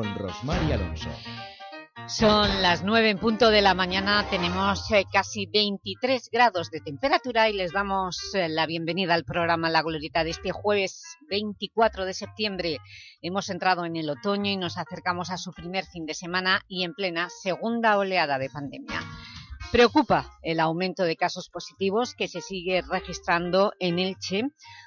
Rosmar Alonso. Son las 9 en punto de la mañana, tenemos eh, casi 23 grados de temperatura y les damos eh, la bienvenida al programa La Glorita de este jueves 24 de septiembre. Hemos entrado en el otoño y nos acercamos a su primer fin de semana y en plena segunda oleada de pandemia. Preocupa el aumento de casos positivos que se sigue registrando en Elche,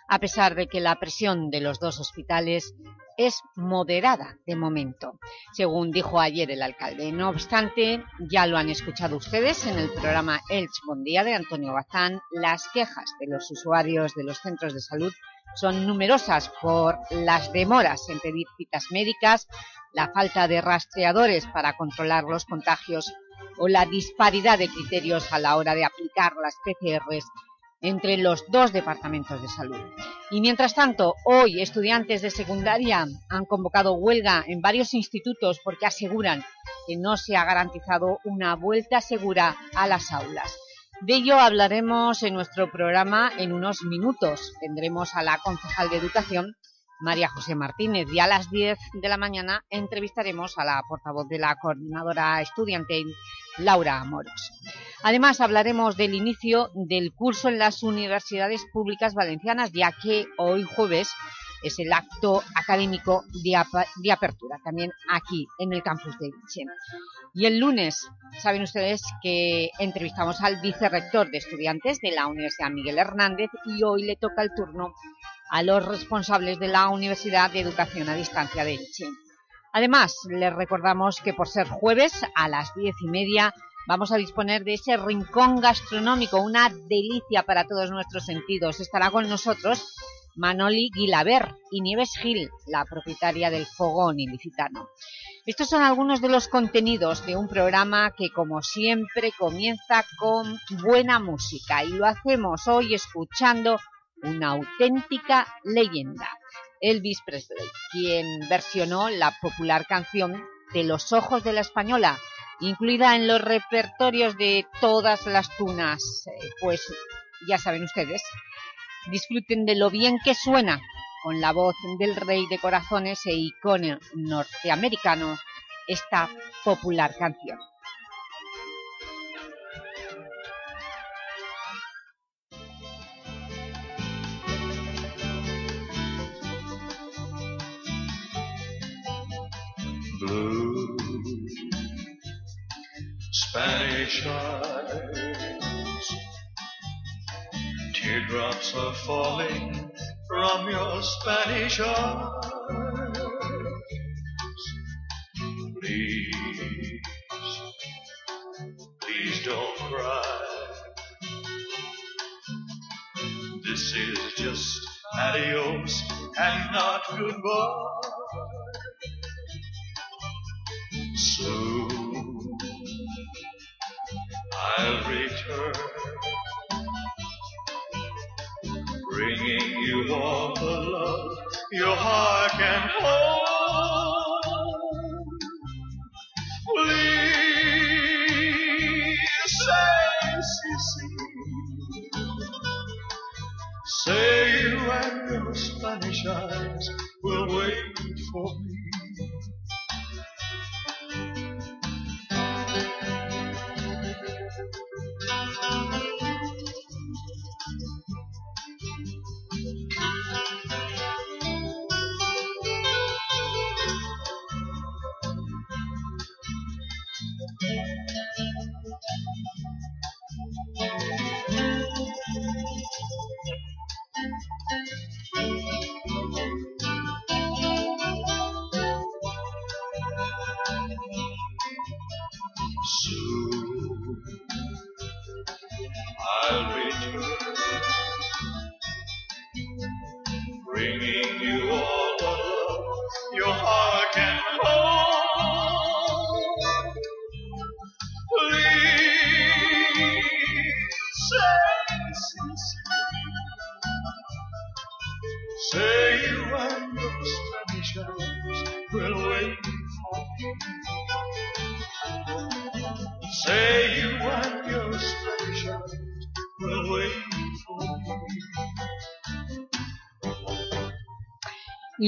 a pesar de que la presión de los dos hospitales es moderada de momento, según dijo ayer el alcalde. No obstante, ya lo han escuchado ustedes en el programa Elche Buen Día de Antonio Bazán, las quejas de los usuarios de los centros de salud son numerosas por las demoras en pedir citas médicas, la falta de rastreadores para controlar los contagios o la disparidad de criterios a la hora de aplicar las PCRs entre los dos departamentos de salud. Y mientras tanto, hoy estudiantes de secundaria han convocado huelga en varios institutos porque aseguran que no se ha garantizado una vuelta segura a las aulas. De ello hablaremos en nuestro programa en unos minutos. Tendremos a la concejal de Educación, María José Martínez. Y a las 10 de la mañana entrevistaremos a la portavoz de la coordinadora estudiantil, Laura Moros. Además, hablaremos del inicio del curso en las universidades públicas valencianas, ya que hoy jueves es el acto académico de, apertura, también aquí en el campus de Elche. Y el lunes, saben ustedes que entrevistamos al vicerrector de estudiantes de la Universidad Miguel Hernández y hoy le toca el turno a los responsables de la Universidad de Educación a Distancia de Elche. Además, les recordamos que por ser jueves a las diez y media vamos a disponer de ese rincón gastronómico, una delicia para todos nuestros sentidos. Estará con nosotros Manoli Guilaber y Nieves Gil, la propietaria del Fogón Ilicitano. Estos son algunos de los contenidos de un programa que, como siempre, comienza con buena música y lo hacemos hoy escuchando una auténtica leyenda, Elvis Presley, quien versionó la popular canción de los ojos de la española, incluida en los repertorios de todas las tunas, eh, pues ya saben ustedes, disfruten de lo bien que suena con la voz del rey de corazones e icono norteamericano esta popular canción. Blue Spanish eyes. Teardrops are falling from your Spanish eyes. Please, please don't cry. This is just adios and not goodbye. Soon I'll return, bringing you all the love your heart can hold. Please say, say you and your Spanish eyes will wait for me.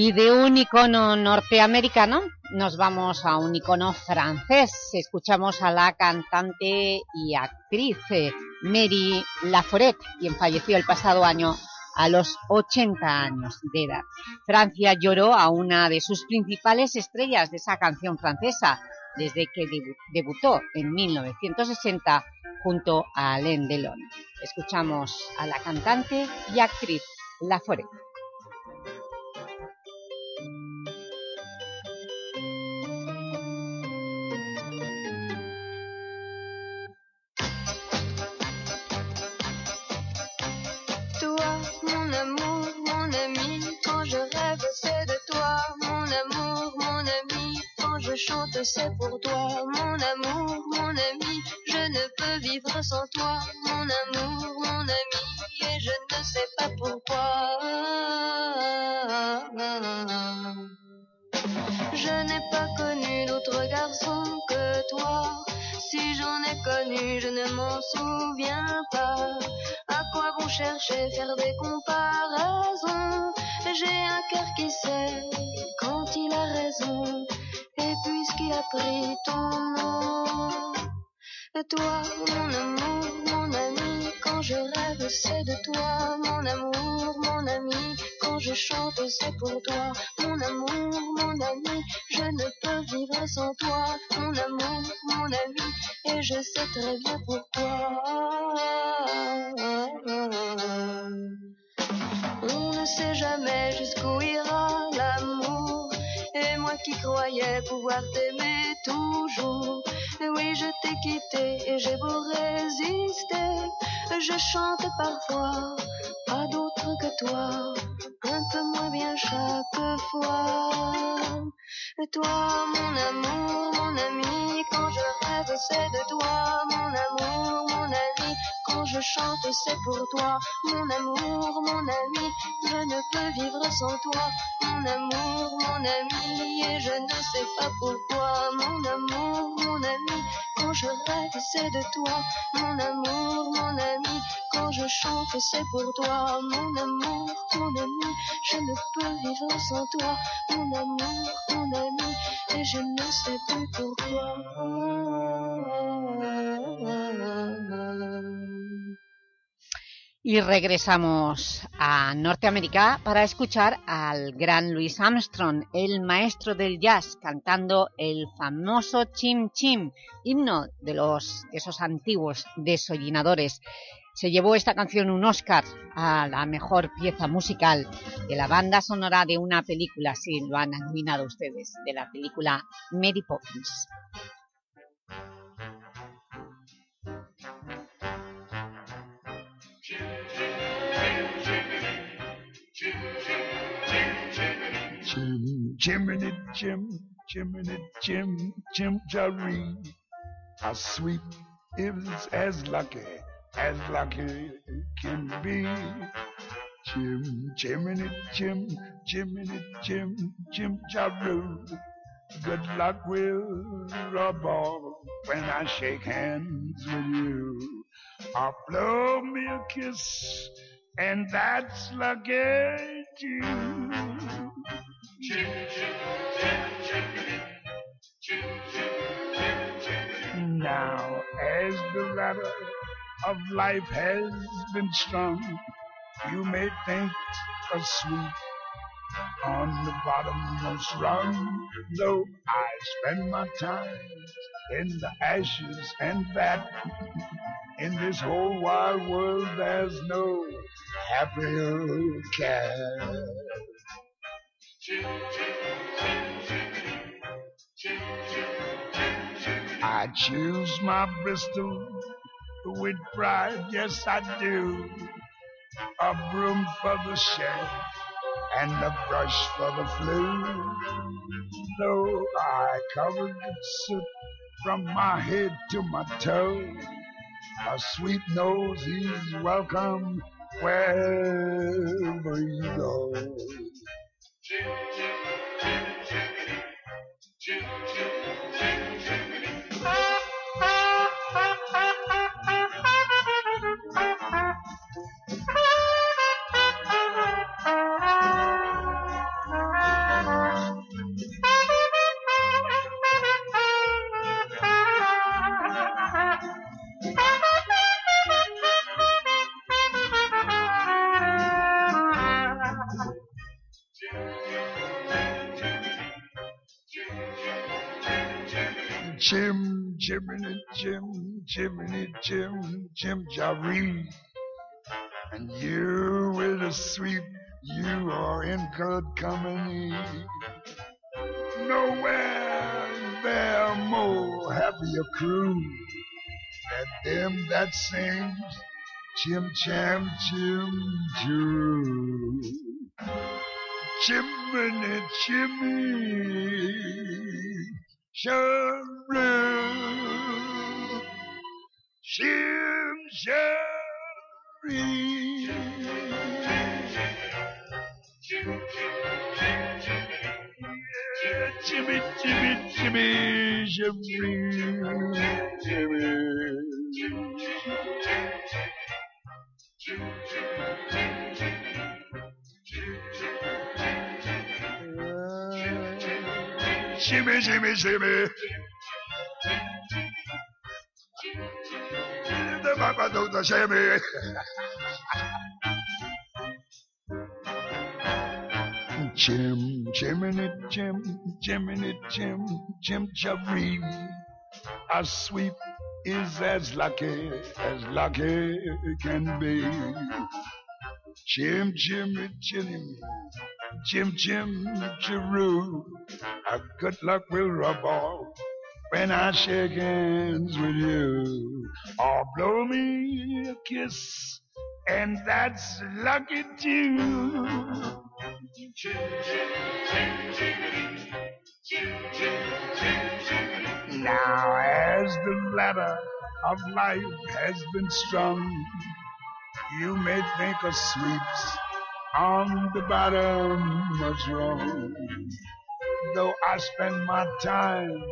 Y de un icono norteamericano nos vamos a un icono francés. Escuchamos a la cantante y actriz eh, Mary Laforet, quien falleció el pasado año a los 80 años de edad. Francia lloró a una de sus principales estrellas de esa canción francesa, desde que debutó en 1960 junto a Alain Delon. Escuchamos a la cantante y actriz Laforet. C'est pour toi, mon amour, mon ami. Je ne peux vivre sans toi, mon amour, Y regresamos a Norteamérica para escuchar al gran Louis Armstrong, el maestro del jazz, cantando el famoso Chim Chim, himno de, los, esos antiguos desollinadores. Se llevó esta canción un Oscar a la mejor pieza musical de la banda sonora de una película, si lo han nominado ustedes, de la película Mary Poppins. Jim, Jiminy sweet is as lucky as lucky can be. Jim, Jiminy Jim, Jiminy Jim, Jim Jaroo. Good luck will rub off when I shake hands with you. Or blow me a kiss, and that's lucky too. Now, as the ladder of life has been strung, you may think a sweet on the bottommost rung. Though I spend my time in the ashes and that in this whole wide world there's no happier cat. I choose my Bristol with pride, yes I do. A broom for the sheriff and a brush for the flu. Though I covered with soot from my head to my toe, a sweet nose is welcome wherever you go. Jiminy Jim, Jim Jaree. And you with a sweep, you are in good company. Nowhere is there more happier crew than them that sings Chim Cham Chim Choo. Chimney Chimney Shabru Jimmy, Jimmy, Jimmy, Jimmy. Jimmy, ah. Jimmy, Jimmy. The shimmy. Jim, Jiminy, Jim, Jiminy, Jim, Jim Jaree. A sweep is as lucky as lucky can be. Jim, Jimmy, Jimmy, Jim, Jim, Jeru. A good luck will rub off when I shake hands with you. Or blow me a kiss, and that's lucky too. Now, as the ladder of life has been strung, you may think of sweeps on the bottom what's wrong. Though I spend my time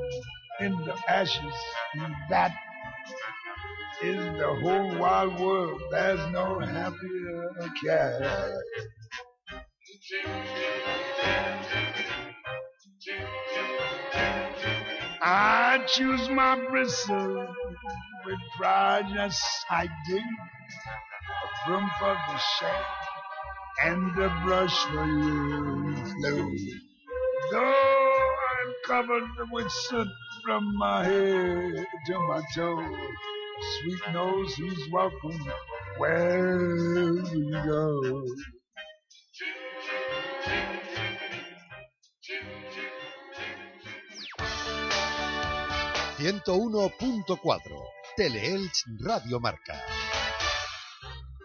in the ashes, that is the whole wide world. There's no happier cat. I choose my bristle with pride, yes I do. A broom for the shaft and a brush for you. Though I'm covered with soot from my head to my toe, sweet welcome where go. 101.4 Teleelch Radio Marca.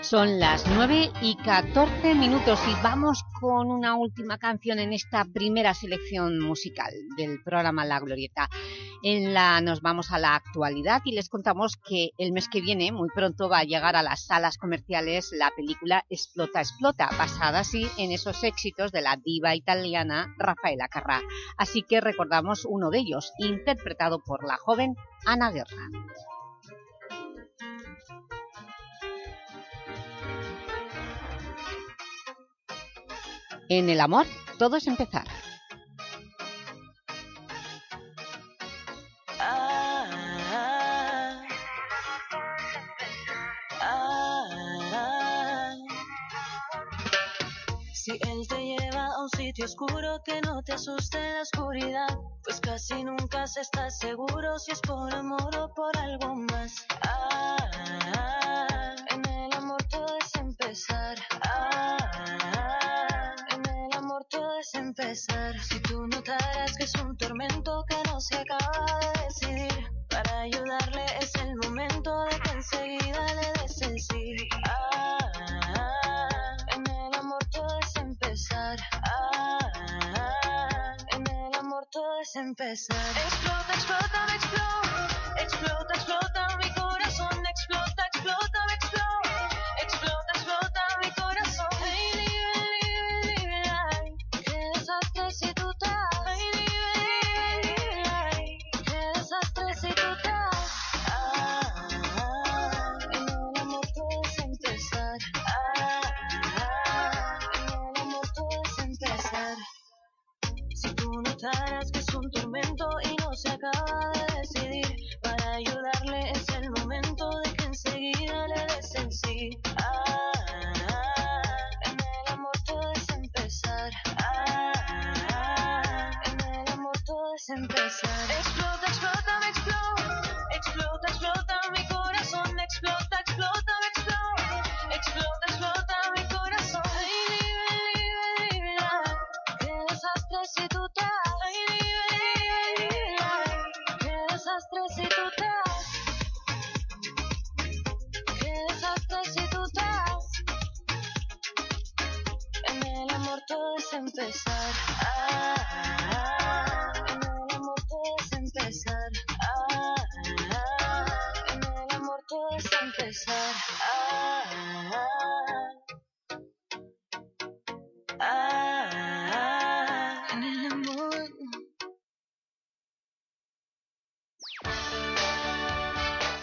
Son las 9 y 14 minutos y vamos con una última canción en esta primera selección musical del programa La Glorieta. En la nos vamos a la actualidad y les contamos que el mes que viene, muy pronto, va a llegar a las salas comerciales la película Explota, Explota, basada así en esos éxitos de la diva italiana Rafaela Carrà. Así que recordamos uno de ellos, interpretado por la joven Ana Guerra. En el amor, todo es empezar. Si él te lleva a un sitio oscuro que no te asuste la oscuridad, pues casi nunca se está seguro si es por amor o por algo más. Si tú notaras que es un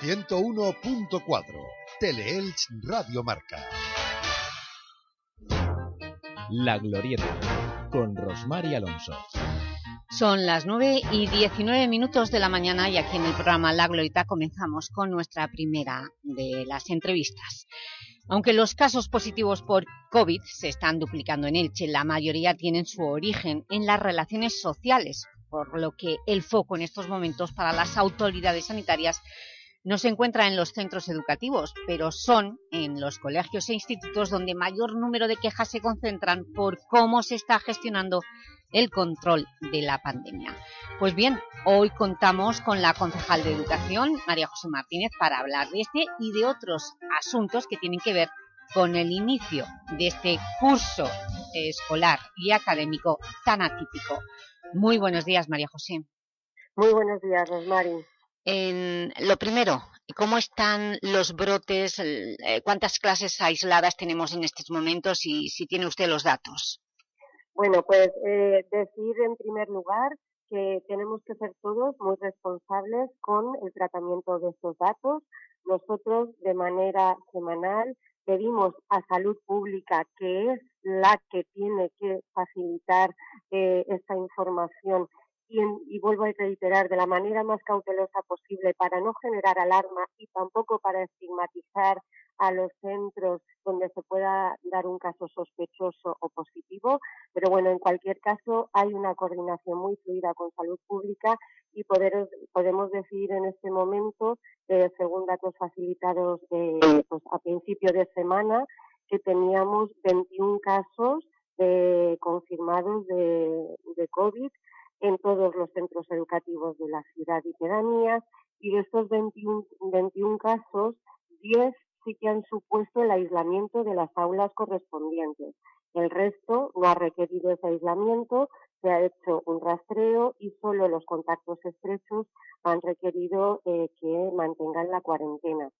101.4 Teleelch Radio Marca. La Glorieta, con Rosmar y Alonso. Son las 9 y 19 minutos de la mañana y aquí en el programa La Glorieta comenzamos con nuestra primera de las entrevistas. Aunque los casos positivos por COVID se están duplicando en Elche, la mayoría tienen su origen en las relaciones sociales, por lo que el foco en estos momentos para las autoridades sanitarias no se encuentra en los centros educativos, pero son en los colegios e institutos donde mayor número de quejas se concentran por cómo se está gestionando el control de la pandemia. Pues bien, hoy contamos con la concejal de Educación, María José Martínez, para hablar de este y de otros asuntos que tienen que ver con el inicio de este curso escolar y académico tan atípico. Muy buenos días, María José. Muy buenos días, Rosmari. En, lo primero, ¿cómo están los brotes? Eh, ¿Cuántas clases aisladas tenemos en estos momentos y si tiene usted los datos? Bueno, pues eh, decir en primer lugar que tenemos que ser todos muy responsables con el tratamiento de estos datos. Nosotros, de manera semanal, pedimos a Salud Pública, que es la que tiene que facilitar eh, esta información, y, en- y vuelvo a reiterar de la manera más cautelosa posible para no generar alarma y tampoco para estigmatizar a los centros donde se pueda dar un caso sospechoso o positivo, pero bueno, en cualquier caso hay una coordinación muy fluida con salud pública y poder- podemos decir en este momento, eh, según datos facilitados de, pues, a principio de semana, que teníamos 21 casos eh, confirmados de, de COVID en todos los centros educativos de la ciudad y pedanías y de estos 21, 21 casos, 10 sí que han supuesto el aislamiento de las aulas correspondientes. El resto no ha requerido ese aislamiento, se ha hecho un rastreo y solo los contactos estrechos han requerido eh, que mantengan la cuarentena.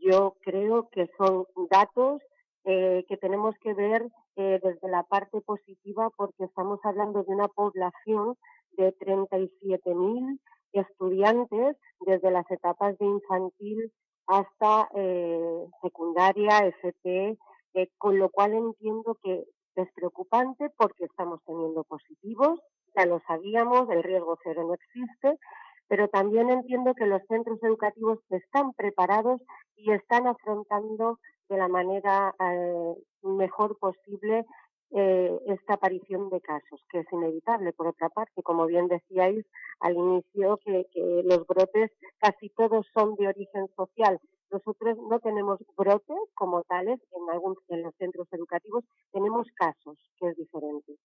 Yo creo que son datos eh, que tenemos que ver eh, desde la parte positiva porque estamos hablando de una población de 37.000 estudiantes desde las etapas de infantil hasta eh, secundaria, FP, eh, con lo cual entiendo que es preocupante porque estamos teniendo positivos, ya lo sabíamos, el riesgo cero no existe, pero también entiendo que los centros educativos están preparados y están afrontando de la manera eh, mejor posible eh, esta aparición de casos, que es inevitable. Por otra parte, como bien decíais al inicio, que, que los brotes casi todos son de origen social. Nosotros no tenemos brotes como tales en, algún, en los centros educativos, tenemos casos, que es diferente.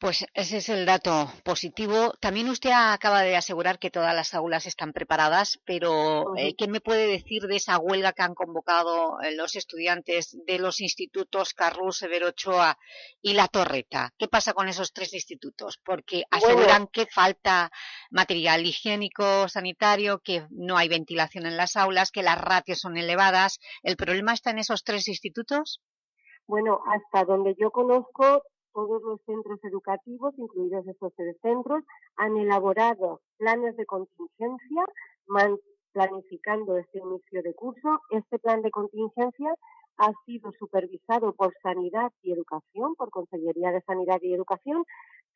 Pues ese es el dato positivo. También usted acaba de asegurar que todas las aulas están preparadas, pero eh, ¿qué me puede decir de esa huelga que han convocado eh, los estudiantes de los institutos Carrús, Severo Ochoa y La Torreta? ¿Qué pasa con esos tres institutos? Porque aseguran que falta material higiénico, sanitario, que no hay ventilación en las aulas, que las ratios son elevadas. ¿El problema está en esos tres institutos? Bueno, hasta donde yo conozco, todos los centros educativos, incluidos estos tres centros, han elaborado planes de contingencia, planificando este inicio de curso. Este plan de contingencia ha sido supervisado por Sanidad y Educación, por Consellería de Sanidad y Educación.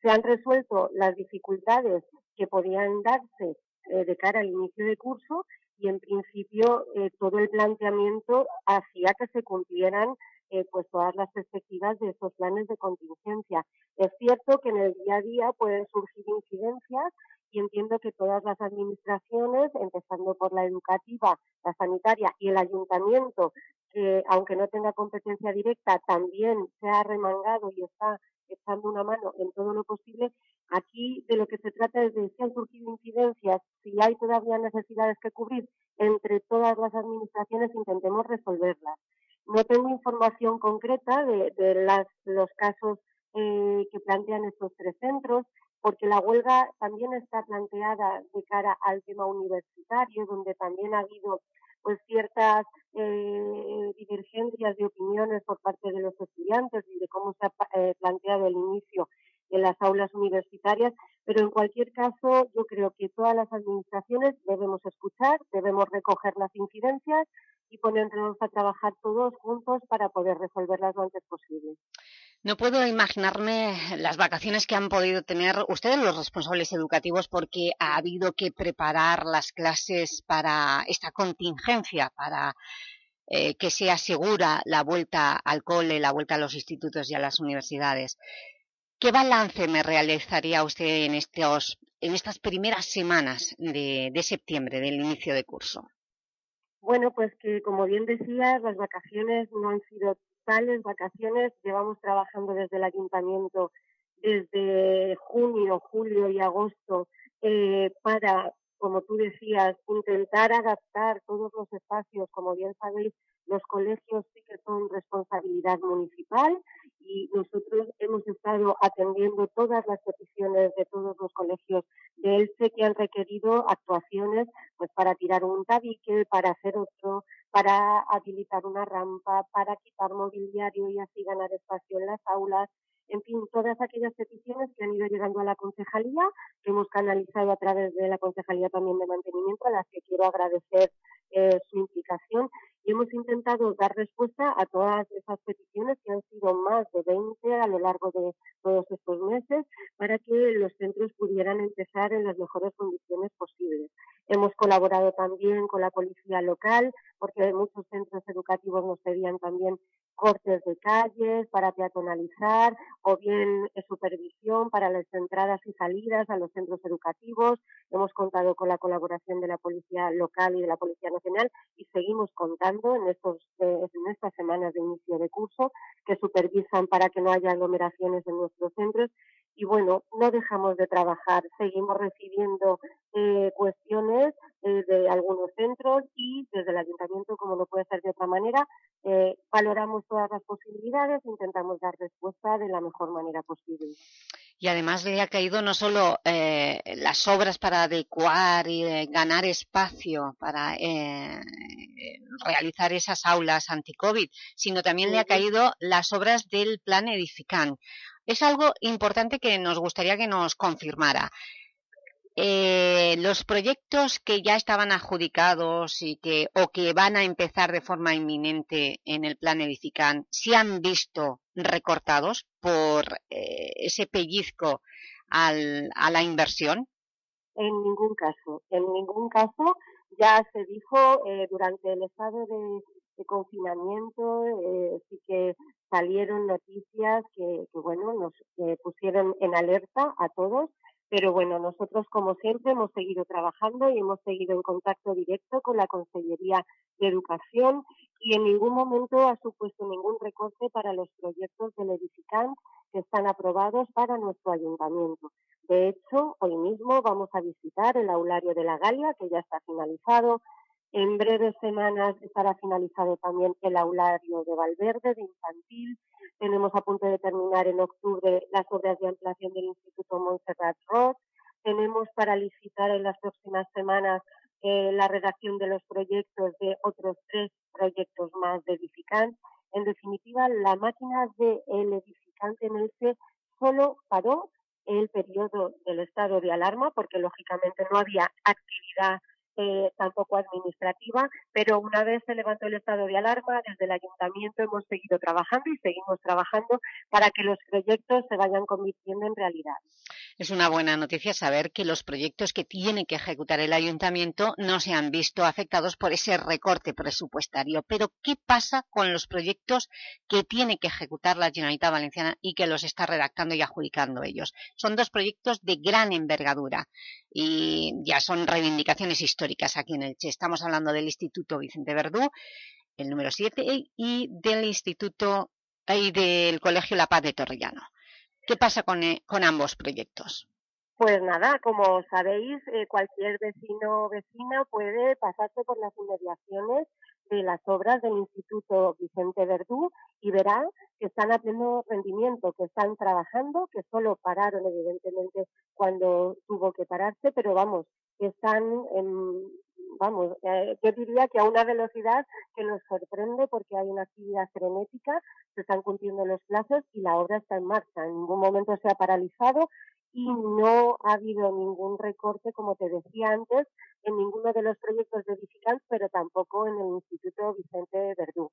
Se han resuelto las dificultades que podían darse eh, de cara al inicio de curso y, en principio, eh, todo el planteamiento hacía que se cumplieran eh, pues todas las perspectivas de estos planes de contingencia. Es cierto que en el día a día pueden surgir incidencias y entiendo que todas las administraciones, empezando por la educativa, la sanitaria y el ayuntamiento, que aunque no tenga competencia directa, también se ha remangado y está echando una mano en todo lo posible. Aquí de lo que se trata es de si han surgido incidencias, si hay todavía necesidades que cubrir entre todas las administraciones, intentemos resolverlas. No tengo información concreta de, las, los casos eh, que plantean estos tres centros, porque la huelga también está planteada de cara al tema universitario, donde también ha habido pues ciertas eh, divergencias de opiniones por parte de los estudiantes y de cómo se ha eh, planteado el inicio en las aulas universitarias, pero en cualquier caso yo creo que todas las administraciones debemos escuchar, debemos recoger las incidencias y ponernos a trabajar todos juntos para poder resolverlas lo antes posible. No puedo imaginarme las vacaciones que han podido tener ustedes, los responsables educativos, porque ha habido que preparar las clases para esta contingencia, para eh, que sea segura la vuelta al cole, la vuelta a los institutos y a las universidades. ¿Qué balance me realizaría usted en, estos, en estas primeras semanas de, septiembre, del inicio de curso? Bueno, pues que como bien decías, las vacaciones no han sido tales vacaciones. Llevamos trabajando desde el ayuntamiento desde junio, julio y agosto eh, para, como tú decías, intentar adaptar todos los espacios. Como bien sabéis, los colegios sí que son responsabilidad municipal y nosotros hemos estado atendiendo todas las peticiones de todos los colegios de Elche que han requerido actuaciones pues para tirar un tabique, para hacer otro, para habilitar una rampa, para quitar mobiliario y así ganar espacio en las aulas. En fin, todas aquellas peticiones que han ido llegando a la concejalía, que hemos canalizado a través de la concejalía también de mantenimiento, a las que quiero agradecer eh, su implicación y hemos intentado dar respuesta a todas esas peticiones que han sido más de 20 a lo largo de todos estos meses para que los centros pudieran empezar en las mejores condiciones posibles. Hemos colaborado también con la policía local, porque muchos centros educativos nos pedían también cortes de calles para peatonalizar o bien eh, supervisión para las entradas y salidas a los centros educativos. Hemos contado con la colaboración de la Policía Local y de la Policía Nacional y seguimos contando en, estos, eh, en estas semanas de inicio de curso que supervisan para que no haya aglomeraciones en nuestros centros y bueno, no dejamos de trabajar, seguimos recibiendo eh, cuestiones eh, de algunos centros y desde el ayuntamiento, como no puede ser de otra manera, eh, valoramos todas las posibilidades e intentamos dar respuesta de la mejor manera posible. Y además le ha caído no solo eh, las obras para adecuar y ganar espacio para eh, realizar esas aulas anti-COVID, sino también le ha caído las obras del plan edificante. Es algo importante que nos gustaría que nos confirmara. Eh, los proyectos que ya estaban adjudicados y que, o que van a empezar de forma inminente en el plan Edifican, ¿se han visto recortados por eh, ese pellizco al, a la inversión? En ningún caso, en ningún caso. Ya se dijo eh, durante el estado de, de confinamiento, eh, sí que salieron noticias que, que bueno, nos eh, pusieron en alerta a todos pero bueno, nosotros como siempre hemos seguido trabajando y hemos seguido en contacto directo con la Consellería de Educación y en ningún momento ha supuesto ningún recorte para los proyectos del edificante que están aprobados para nuestro ayuntamiento. De hecho, hoy mismo vamos a visitar el aulario de la Galia, que ya está finalizado. En breves semanas estará finalizado también el aulario de Valverde, de infantil. Tenemos a punto de terminar en octubre las obras de ampliación del Instituto Montserrat Ross. Tenemos para licitar en las próximas semanas eh, la redacción de los proyectos de otros tres proyectos más de edificante. En definitiva, la máquina del edificante en el solo paró el periodo del estado de alarma, porque lógicamente no había actividad eh, tampoco administrativa, pero una vez se levantó el estado de alarma, desde el ayuntamiento hemos seguido trabajando y seguimos trabajando para que los proyectos se vayan convirtiendo en realidad. Es una buena noticia saber que los proyectos que tiene que ejecutar el ayuntamiento no se han visto afectados por ese recorte presupuestario. Pero, ¿qué pasa con los proyectos que tiene que ejecutar la Generalitat Valenciana y que los está redactando y adjudicando ellos? Son dos proyectos de gran envergadura y ya son reivindicaciones históricas aquí en Elche. Estamos hablando del Instituto Vicente Verdú, el número 7, y del Instituto y del Colegio La Paz de Torrellano. ¿Qué pasa con, eh, con ambos proyectos? Pues nada, como sabéis, eh, cualquier vecino o vecina puede pasarse por las inmediaciones de las obras del Instituto Vicente Verdú y verá que están a pleno rendimiento, que están trabajando, que solo pararon evidentemente cuando tuvo que pararse, pero vamos, que están en, vamos, eh, diría que a una velocidad que nos sorprende porque hay una actividad frenética, se están cumpliendo los plazos y la obra está en marcha. En ningún momento se ha paralizado y no ha habido ningún recorte, como te decía antes, en ninguno de los proyectos de edificantes, pero tampoco en el Instituto Vicente Verdú.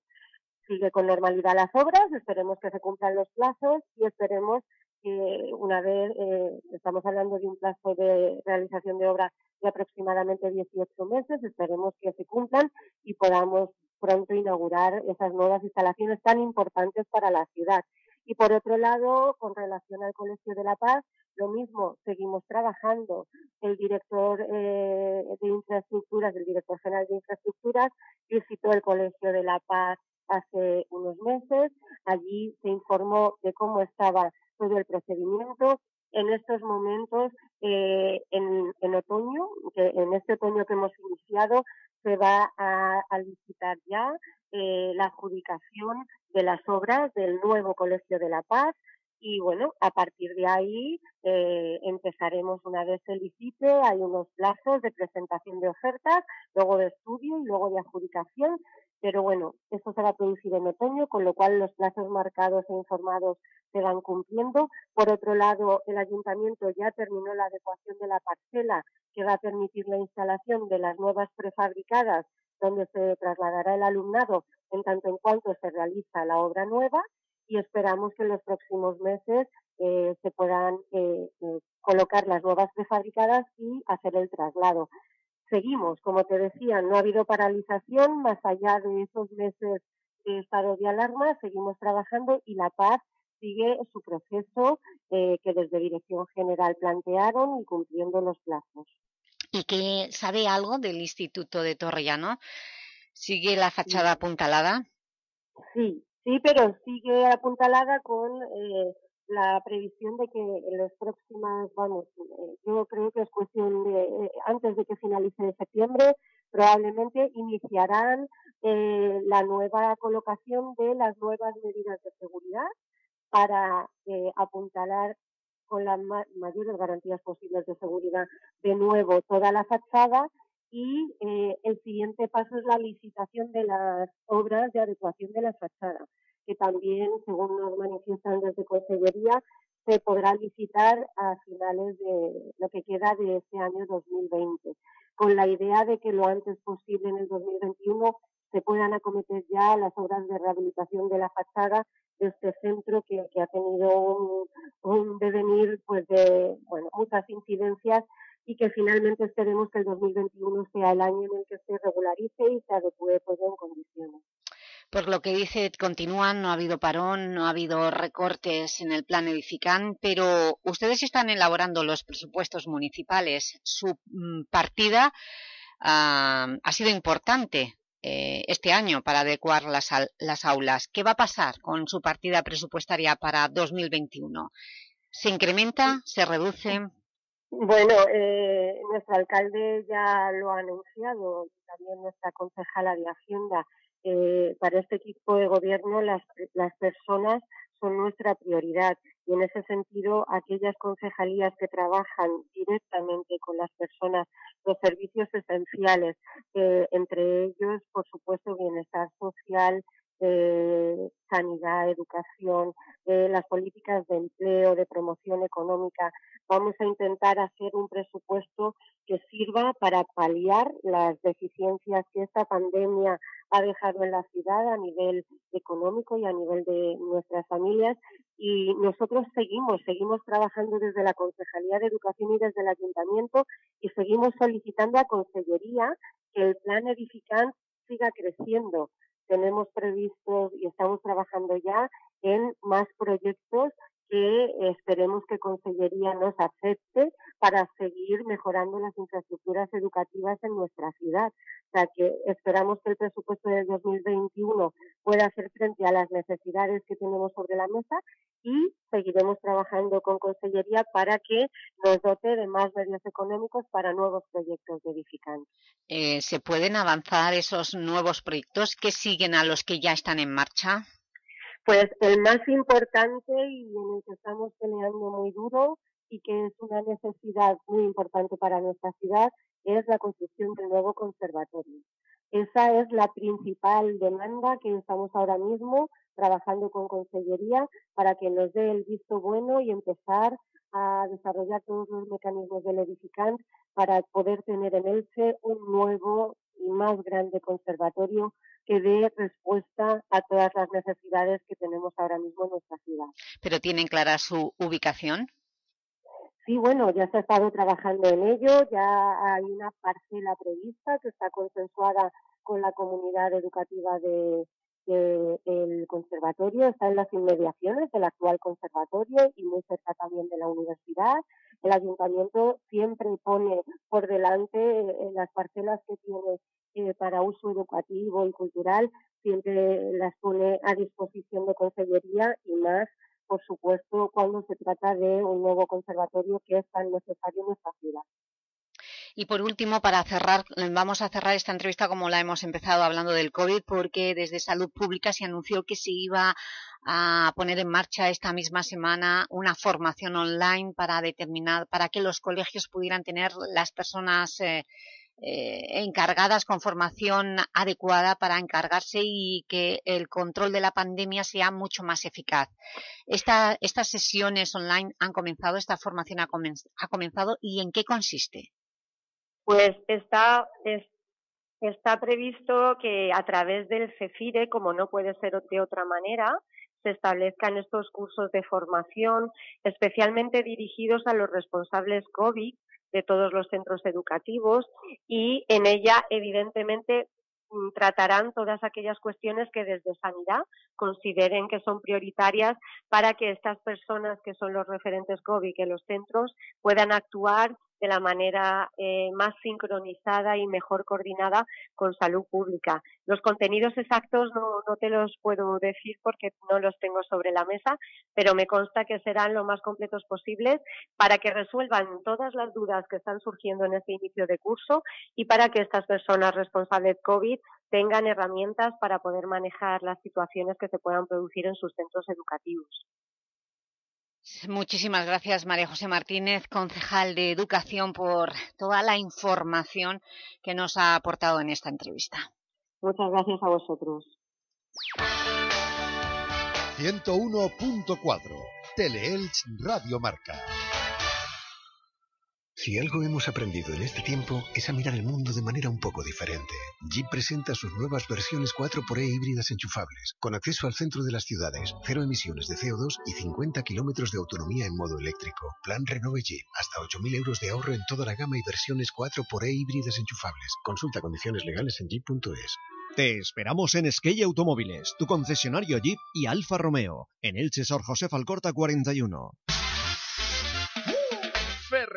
Sigue con normalidad las obras, esperemos que se cumplan los plazos y esperemos que una vez, eh, estamos hablando de un plazo de realización de obra de aproximadamente 18 meses, esperemos que se cumplan y podamos pronto inaugurar esas nuevas instalaciones tan importantes para la ciudad. Y por otro lado, con relación al Colegio de la Paz, lo mismo, seguimos trabajando. El director eh, de infraestructuras, el director general de infraestructuras, visitó el Colegio de la Paz hace unos meses. Allí se informó de cómo estaba todo el procedimiento. En estos momentos, eh, en, en, otoño, que en este otoño que hemos iniciado, se va a, licitar ya eh, la adjudicación de las obras del nuevo Colegio de la Paz y bueno, a partir de ahí eh, empezaremos una vez se licite, hay unos plazos de presentación de ofertas, luego de estudio y luego de adjudicación, pero bueno, esto se va a producir en otoño, con lo cual los plazos marcados e informados se van cumpliendo. Por otro lado, el ayuntamiento ya terminó la adecuación de la parcela que va a permitir la instalación de las nuevas prefabricadas donde se trasladará el alumnado en tanto en cuanto se realiza la obra nueva y esperamos que en los próximos meses eh, se puedan eh, colocar las nuevas prefabricadas y hacer el traslado. Seguimos, como te decía, no ha habido paralización más allá de esos meses de estado de alarma, seguimos trabajando y la paz sigue su proceso que desde Dirección General plantearon y cumpliendo los plazos. ¿Y que sabe algo del Instituto de Torrellano? ¿Sigue la fachada apuntalada? Sí, sí, pero sigue apuntalada con eh, la previsión de que en las próximas, vamos, eh, yo creo que es cuestión de, eh, antes de que finalice septiembre, probablemente iniciarán la nueva colocación de las nuevas medidas de seguridad para apuntalar con las mayores garantías posibles de seguridad de nuevo toda la fachada y eh, el siguiente paso es la licitación de las obras de adecuación de la fachada, que también, según nos manifiestan desde Consellería, se podrá licitar a finales de lo que queda de este año 2020, con la idea de que lo antes posible en el 2021 se puedan acometer ya las obras de rehabilitación de la fachada de este centro que, ha tenido un, devenir pues de bueno muchas incidencias y que finalmente esperemos que el 2021 sea el año en el que se regularice y se adecue todo en condiciones. Por lo que dice, continúan, no ha habido parón, no ha habido recortes en el plan edificante, pero ustedes están elaborando los presupuestos municipales. Su mm, partida ah, ha sido importante eh, este año para adecuar las, las aulas. ¿Qué va a pasar con su partida presupuestaria para 2021? ¿Se incrementa? ¿Se reduce? Bueno, eh, nuestro alcalde ya lo ha anunciado, también nuestra concejala de Hacienda. Eh, para este equipo de gobierno las, las personas son nuestra prioridad. Y en ese sentido aquellas concejalías que trabajan directamente con las personas, los servicios esenciales, eh, entre ellos, por supuesto, bienestar social, eh, sanidad, educación, eh, las políticas de empleo, de promoción económica. Vamos a intentar hacer un presupuesto que sirva para paliar las deficiencias que esta pandemia ha dejado en la ciudad a nivel económico y a nivel de nuestras familias. Y nosotros seguimos, seguimos trabajando desde la Concejalía de Educación y desde el Ayuntamiento y seguimos solicitando a Consellería que el plan edificante siga creciendo tenemos previstos y estamos trabajando ya en más proyectos que esperemos que Consellería nos acepte para seguir mejorando las infraestructuras educativas en nuestra ciudad. O sea que esperamos que el presupuesto del 2021 pueda hacer frente a las necesidades que tenemos sobre la mesa y seguiremos trabajando con Consellería para que nos dote de más medios económicos para nuevos proyectos de edificantes. Eh, ¿Se pueden avanzar esos nuevos proyectos que siguen a los que ya están en marcha? Pues el más importante y en el que estamos peleando muy duro y que es una necesidad muy importante para nuestra ciudad es la construcción del nuevo conservatorio. Esa es la principal demanda que estamos ahora mismo trabajando con Consellería para que nos dé el visto bueno y empezar a desarrollar todos los mecanismos del edificante para poder tener en Elche un nuevo y más grande conservatorio que dé respuesta a todas las necesidades que tenemos ahora mismo en nuestra ciudad. ¿Pero tienen clara su ubicación? Sí, bueno, ya se ha estado trabajando en ello, ya hay una parcela prevista que está consensuada con la comunidad educativa de, el conservatorio, está en las inmediaciones del actual conservatorio y muy cerca también de la universidad. El ayuntamiento siempre pone por delante eh, las parcelas que tiene eh, para uso educativo y cultural, siempre las pone a disposición de consellería y más, por supuesto, cuando se trata de un nuevo conservatorio que es tan necesario en nuestra ciudad. Y por último, para cerrar, vamos a cerrar esta entrevista como la hemos empezado hablando del COVID, porque desde Salud Pública se anunció que se iba a poner en marcha esta misma semana una formación online para determinar, para que los colegios pudieran tener las personas eh, eh, encargadas con formación adecuada para encargarse y que el control de la pandemia sea mucho más eficaz. Esta, estas sesiones online han comenzado, esta formación ha comenzado y ¿en qué consiste? Pues está, está previsto que a través del CEFIRE, como no puede ser de otra manera, se establezcan estos cursos de formación especialmente dirigidos a los responsables COVID de todos los centros educativos y en ella, evidentemente, mm, tratarán todas aquellas cuestiones que desde sanidad consideren que son prioritarias para que estas personas que son los referentes COVID que los centros puedan actuar de la manera eh, más sincronizada y mejor coordinada con salud pública. Los contenidos exactos no, no, te los puedo decir porque no los tengo sobre la mesa, pero me consta que serán lo más completos posibles para que resuelvan todas las dudas que están surgiendo en este inicio de curso y para que estas personas responsables COVID tengan herramientas para poder manejar las situaciones que se puedan producir en sus centros educativos. Muchísimas gracias, María José Martínez, concejal de Educación, por toda la información que nos ha aportado en esta entrevista. Muchas gracias a vosotros. 101.4 Teleelch Radio Marca. Si algo hemos aprendido en este tiempo es a mirar el mundo de manera un poco diferente. Jeep presenta sus nuevas versiones 4xE híbridas enchufables, con acceso al centro de las ciudades, cero emisiones de CO2 y 50 kilómetros de autonomía en modo eléctrico. Plan Renove Jeep, hasta 8.000 euros de ahorro en toda la gama y versiones 4xE híbridas enchufables. Consulta condiciones legales en jeep.es. Te esperamos en Skey Automóviles, tu concesionario Jeep y Alfa Romeo, en Elche Sor José Alcorta 41.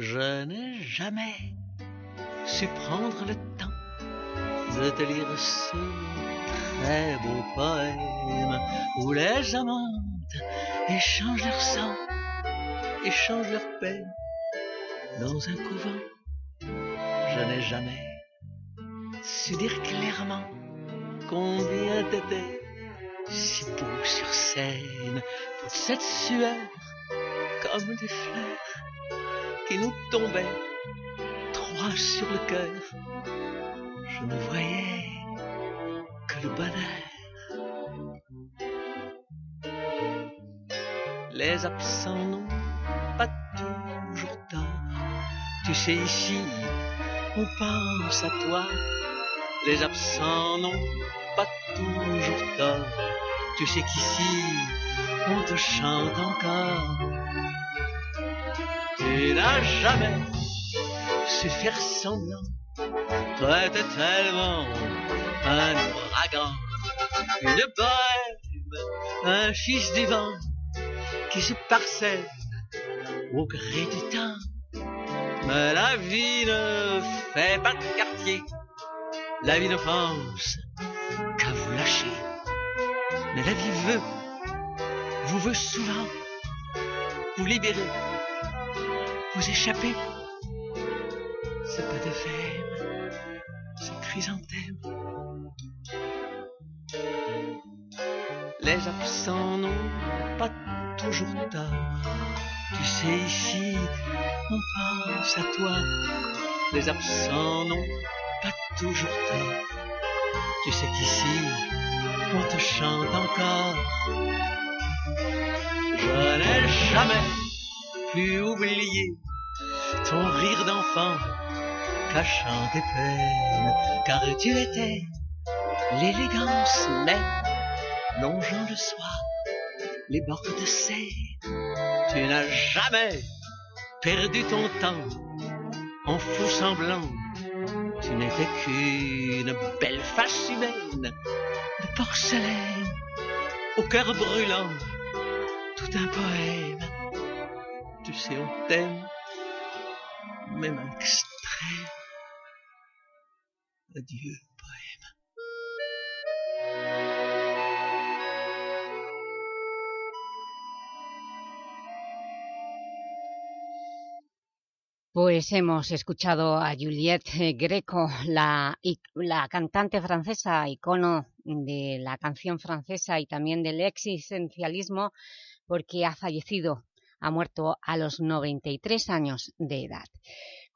Je n'ai jamais su prendre le temps de te lire ce très beau poème où les amantes échangent leur sang, échangent leur peine dans un couvent. Je n'ai jamais su dire clairement combien t'étais si beau sur scène, toute cette sueur comme des fleurs qui nous tombaient trois sur le cœur. Je ne voyais que le bonheur. Les absents n'ont pas toujours tort. Tu sais ici, on pense à toi. Les absents n'ont pas toujours tort. Tu sais qu'ici, on te chante encore. Tu n'as jamais su faire semblant. Toi, tellement un ouragan, une bohème, un fils du vent qui se parsème au gré du temps. Mais la vie ne fait pas de quartier, la vie ne pense qu'à vous lâcher. Mais la vie veut vous veut souvent vous libérer, vous échapper. C'est pas de femme, c'est chrysanthème. Les absents n'ont pas toujours tort. Tu sais, ici, on pense à toi. Les absents n'ont pas toujours tort. Tu sais qu'ici, on te chante encore. Je n'ai jamais pu oublier ton rire d'enfant cachant tes peines, car tu étais l'élégance même, longeant le soir les bords de Seine. Tu n'as jamais perdu ton temps en faux semblant. Tu n'étais qu'une belle face humaine de porcelaine, au cœur brûlant, tout un poème. Tu sais, on t'aime, Adieu, poème. Pues hemos escuchado a Juliette Greco, la, la, cantante francesa, icono de la canción francesa y también del existencialismo, porque ha fallecido, ha muerto a los 93 años de edad.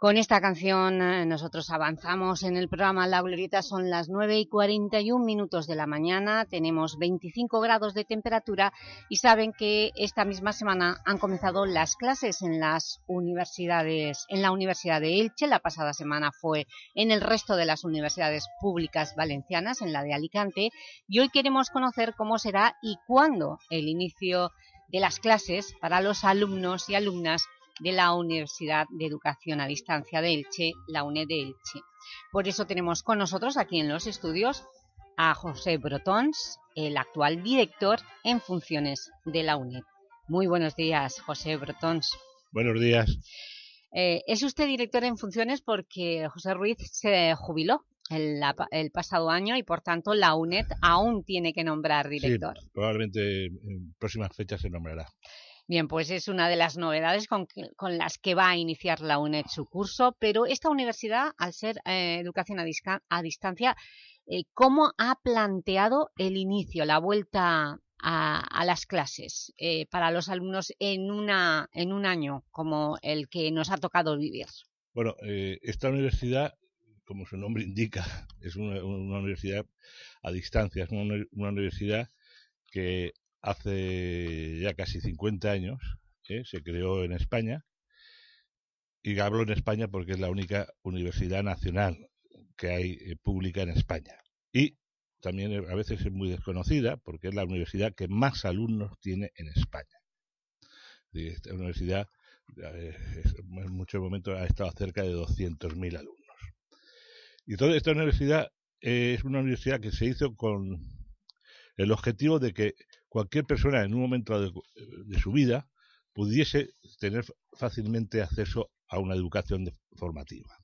Con esta canción eh, nosotros avanzamos en el programa La Glorieta, son las 9 y 41 minutos de la mañana, tenemos 25 grados de temperatura y saben que esta misma semana han comenzado las clases en las universidades, en la Universidad de Elche, la pasada semana fue en el resto de las universidades públicas valencianas, en la de Alicante, y hoy queremos conocer cómo será y cuándo el inicio de las clases para los alumnos y alumnas de la Universidad de Educación a Distancia de Elche, la UNED de Elche. Por eso tenemos con nosotros aquí en los estudios a José Brotons, el actual director en funciones de la UNED. Muy buenos días, José Brotons. Buenos días. Eh, es usted director en funciones porque José Ruiz se jubiló el, el, pasado año y por tanto la UNED aún tiene que nombrar director. Sí, probablemente en próximas fechas se nombrará. Bien, pues es una de las novedades con, que, con, las que va a iniciar la UNED su curso, pero esta universidad, al ser eh, educación a, a distancia, eh, ¿cómo ha planteado el inicio, la vuelta a, a las clases eh, para los alumnos en, una, en un año como el que nos ha tocado vivir? Bueno, eh, esta universidad, como su nombre indica, es una, una universidad a distancia, es una, una universidad que hace ya casi 50 años, ¿eh? se creó en España, y hablo en España porque es la única universidad nacional que hay eh, pública en España. Y también a veces es muy desconocida porque es la universidad que más alumnos tiene en España. Esta universidad eh, en muchos momentos ha estado cerca de 200.000 alumnos. Y toda esta universidad es una universidad que se hizo con el objetivo de que cualquier persona en un momento de, su vida pudiese tener fácilmente acceso a una educación de, formativa.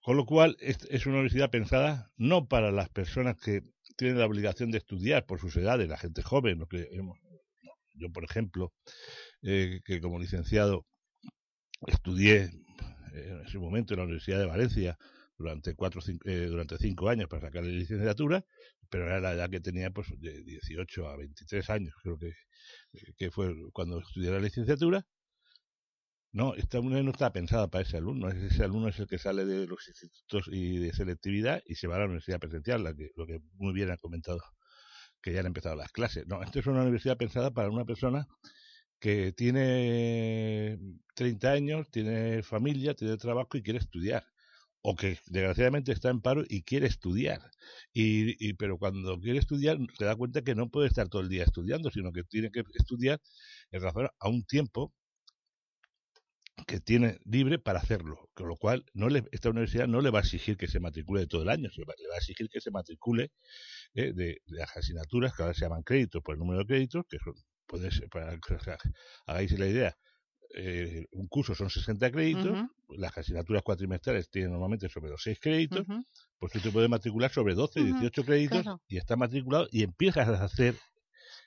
Con lo cual, es, una universidad pensada no para las personas que tienen la obligación de estudiar por sus edades, la gente joven, lo que hemos, yo por ejemplo, eh, que como licenciado estudié eh, en ese momento en la Universidad de Valencia durante cuatro cinco, eh, durante cinco años para sacar la licenciatura, pero era la edad que tenía pues de 18 a 23 años, creo que, que fue cuando estudié la licenciatura. No, esta UNED no está pensada para ese alumno, ese alumno es el que sale de los institutos y de selectividad y se va a la universidad presencial, la que, lo que muy bien ha comentado, que ya han empezado las clases. No, esto es una universidad pensada para una persona que tiene 30 años, tiene familia, tiene trabajo y quiere estudiar o que desgraciadamente está en paro y quiere estudiar. Y, y, pero cuando quiere estudiar se da cuenta que no puede estar todo el día estudiando, sino que tiene que estudiar en razón a un tiempo que tiene libre para hacerlo, con lo cual no le, esta universidad no le va a exigir que se matricule todo el año, le va a exigir que se matricule eh, de, de, las asignaturas que ahora se llaman créditos por el número de créditos, que son, puede ser, para que hagáis la idea, eh, un curso son 60 créditos, uh -huh. las asignaturas cuatrimestrales tienen normalmente sobre los 6 créditos, uh -huh. pues tú te puedes matricular sobre 12, uh -huh. 18 créditos claro. y estás matriculado y empiezas a hacer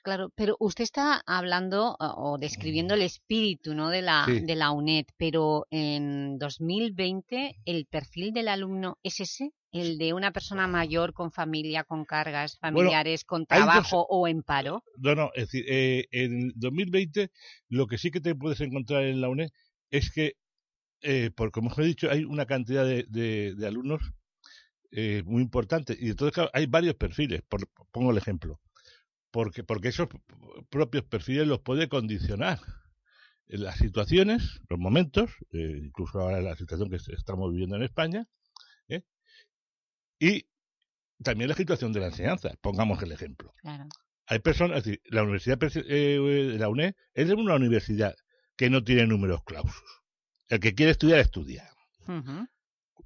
Claro, pero usted está hablando o o describiendo el espíritu ¿no? de, la, Sí. de la UNED, pero en 2020 el perfil del alumno es ese, el de una persona mayor con familia, con cargas familiares, con dos- trabajo o en paro. No, no, es decir, eh, en 2020 lo que sí que te puedes encontrar en la UNED es que, eh, por como os he dicho, hay una cantidad de, de- de alumnos eh, muy importante y entonces claro, hay varios perfiles, por, pongo el ejemplo, porque, porque esos propios perfiles los puede condicionar las situaciones, los momentos, eh, incluso ahora la situación que est- estamos viviendo en España. Y también la situación de la enseñanza, pongamos el ejemplo Claro. hay personas, es decir, la universidad Presi- eh, de la UNED es una universidad que no tiene números clausus. El que quiere estudiar, estudia.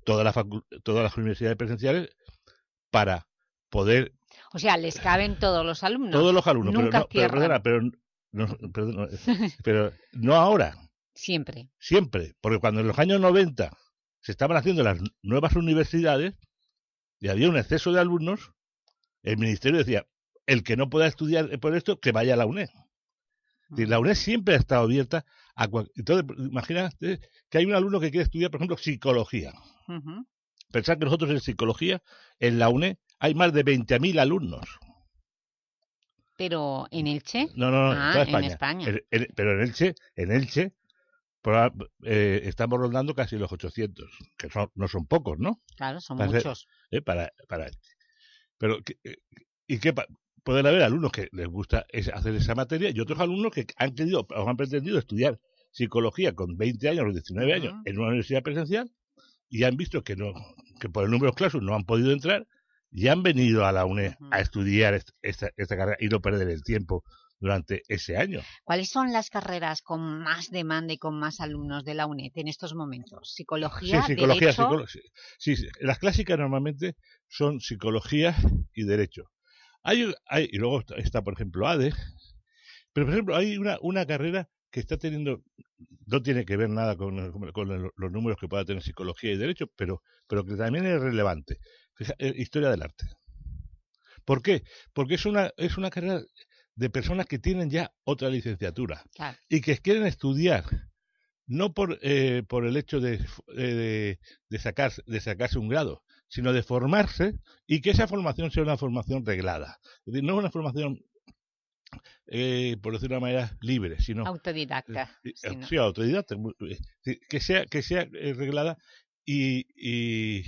Todas las, todas las universidades presenciales para poder O sea, les caben todos los alumnos. todos los alumnos, pero no, pero, perdona, pero, no, perdona, eh, pero no ahora, Siempre. siempre, porque cuando en los años 90 se estaban haciendo las nuevas universidades y había un exceso de alumnos, el ministerio decía, el que no pueda estudiar por esto, que vaya a la UNED. Decir, La UNED siempre ha estado abierta a... cual- Entonces, imagínate que hay un alumno que quiere estudiar, por ejemplo, psicología. Ujú. Pensar que nosotros en psicología, en la UNED, hay más de 20.000 alumnos. Pero en Elche. No, no, no, en Ah, toda en España. En- en- pero en Elche, en Elche eh, estamos rondando casi los 800, que son- no son pocos, ¿no? Claro, son muchos. Eh, para, para. Pero, ¿qué- eh, ¿y qué Pueden haber alumnos que les gusta hacer esa materia y otros alumnos que han querido o han pretendido estudiar psicología con 20 años o 19 años en una universidad presencial y han visto que no que por el número de clases no han podido entrar y han venido a la UNED a estudiar est- esta, esta carrera y no perder el tiempo durante ese año. ¿Cuáles son las carreras con más demanda y con más alumnos de la UNED en estos momentos? ¿Psicología, sí, psicología, derecho? psicolo- sí, sí, sí. Las clásicas normalmente son psicología y derecho. Hay, hay, y luego está, está, por ejemplo, ADE, pero por ejemplo hay una, una carrera que está teniendo, no tiene que ver nada con, el- con el- los números que pueda tener psicología y derecho, pero, pero que también es relevante. Fija- eh, Historia del arte. ¿Por qué? Porque es una, es una carrera de personas que tienen ya otra licenciatura Claro. y que quieren estudiar no por, eh, por el hecho de, eh, de, de sacar, de sacarse un grado, sino de formarse y que esa formación sea una formación reglada. Es decir, no una formación, eh, por decirlo de una manera, libre, sino Autodidacta. eh, sí, ¿no? sí, autodidacta, eh, que sea, que sea eh, reglada y, y,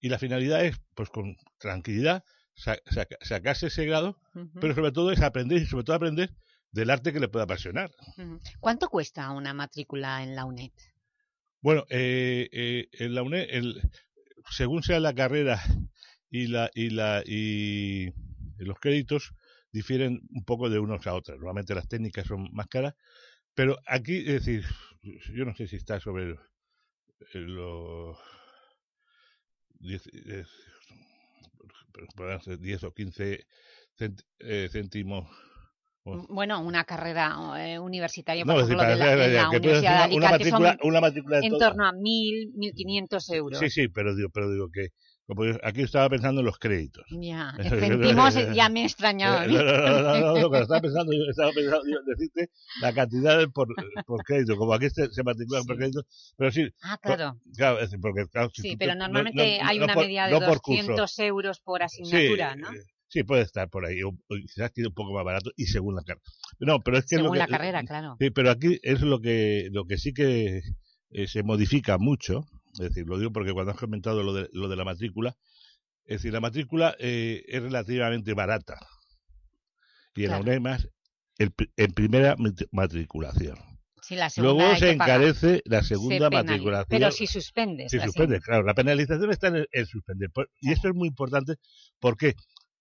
y la finalidad es, pues con tranquilidad, sa- saca- sacarse ese grado, pero sobre todo es aprender y sobre todo aprender del arte que le pueda apasionar. ¿Cuánto cuesta una matrícula en la UNED? Bueno, eh, eh, en la UNED, el- según sea la carrera y la y la y los créditos difieren un poco de unos a otros. Normalmente las técnicas son más caras, pero aquí, es decir, yo no sé si está sobre los 10, eh, podrán ser 10 o 15 cent- eh, céntimos. o- Bueno, una carrera eh, universitaria, por ejemplo, de la, Universidad de una- son matrícula- una matrícula de en torno a 1.000, 1.500 euros. Sí, sí, pero digo, pero digo que aquí estaba pensando en los créditos. Ya, me a mí. No, no, no, no, estaba pensando, yo estaba pensando decirte la cantidad por, por crédito, como aquí se, se matricula por crédito, pero sí. Ah, claro. porque, Sí, pero te- no- normalmente no- hay una media de no por curso. 200 euros por asignatura, Sí, ¿no? eh, Sí, puede estar por ahí, o, quizás tiene un poco más barato y según la carrera. No, pero es que Según la carrera, claro. Sí, pero aquí es lo que lo que sí que eh, se modifica mucho, es decir, lo digo porque cuando has comentado lo de, lo de la matrícula, es decir, la matrícula eh, es relativamente barata y en Claro. la UNED más el pri- en primera mat- matriculación. La Luego se encarece la Se segunda matriculación. Pero si suspendes. Si claro. La penalización está en, el- en suspender. Y esto es muy importante. ¿Por qué?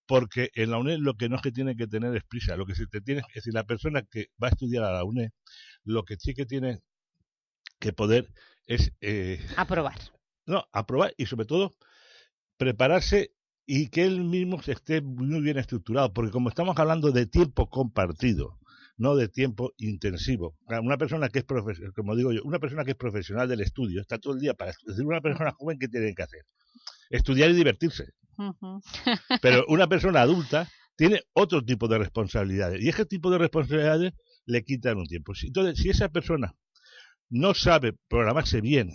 Porque en la UNED lo que no es que tiene que tener es prisa. Lo que se te tiene, es decir, la persona que va a estudiar a la UNED, lo que sí que tiene que poder es eh, Aprobar. no, aprobar y sobre todo prepararse y que él mismo se esté muy bien estructurado, porque como estamos hablando de tiempo compartido, no de tiempo intensivo. Una persona que es profesional, como digo yo, una persona que es profesional del estudio, está todo el día para decir, una persona joven que tiene que hacer estudiar y divertirse. Pero una persona adulta tiene otro tipo de responsabilidades. Y ese tipo de responsabilidades le quitan un tiempo. Entonces, si esa persona no sabe programarse bien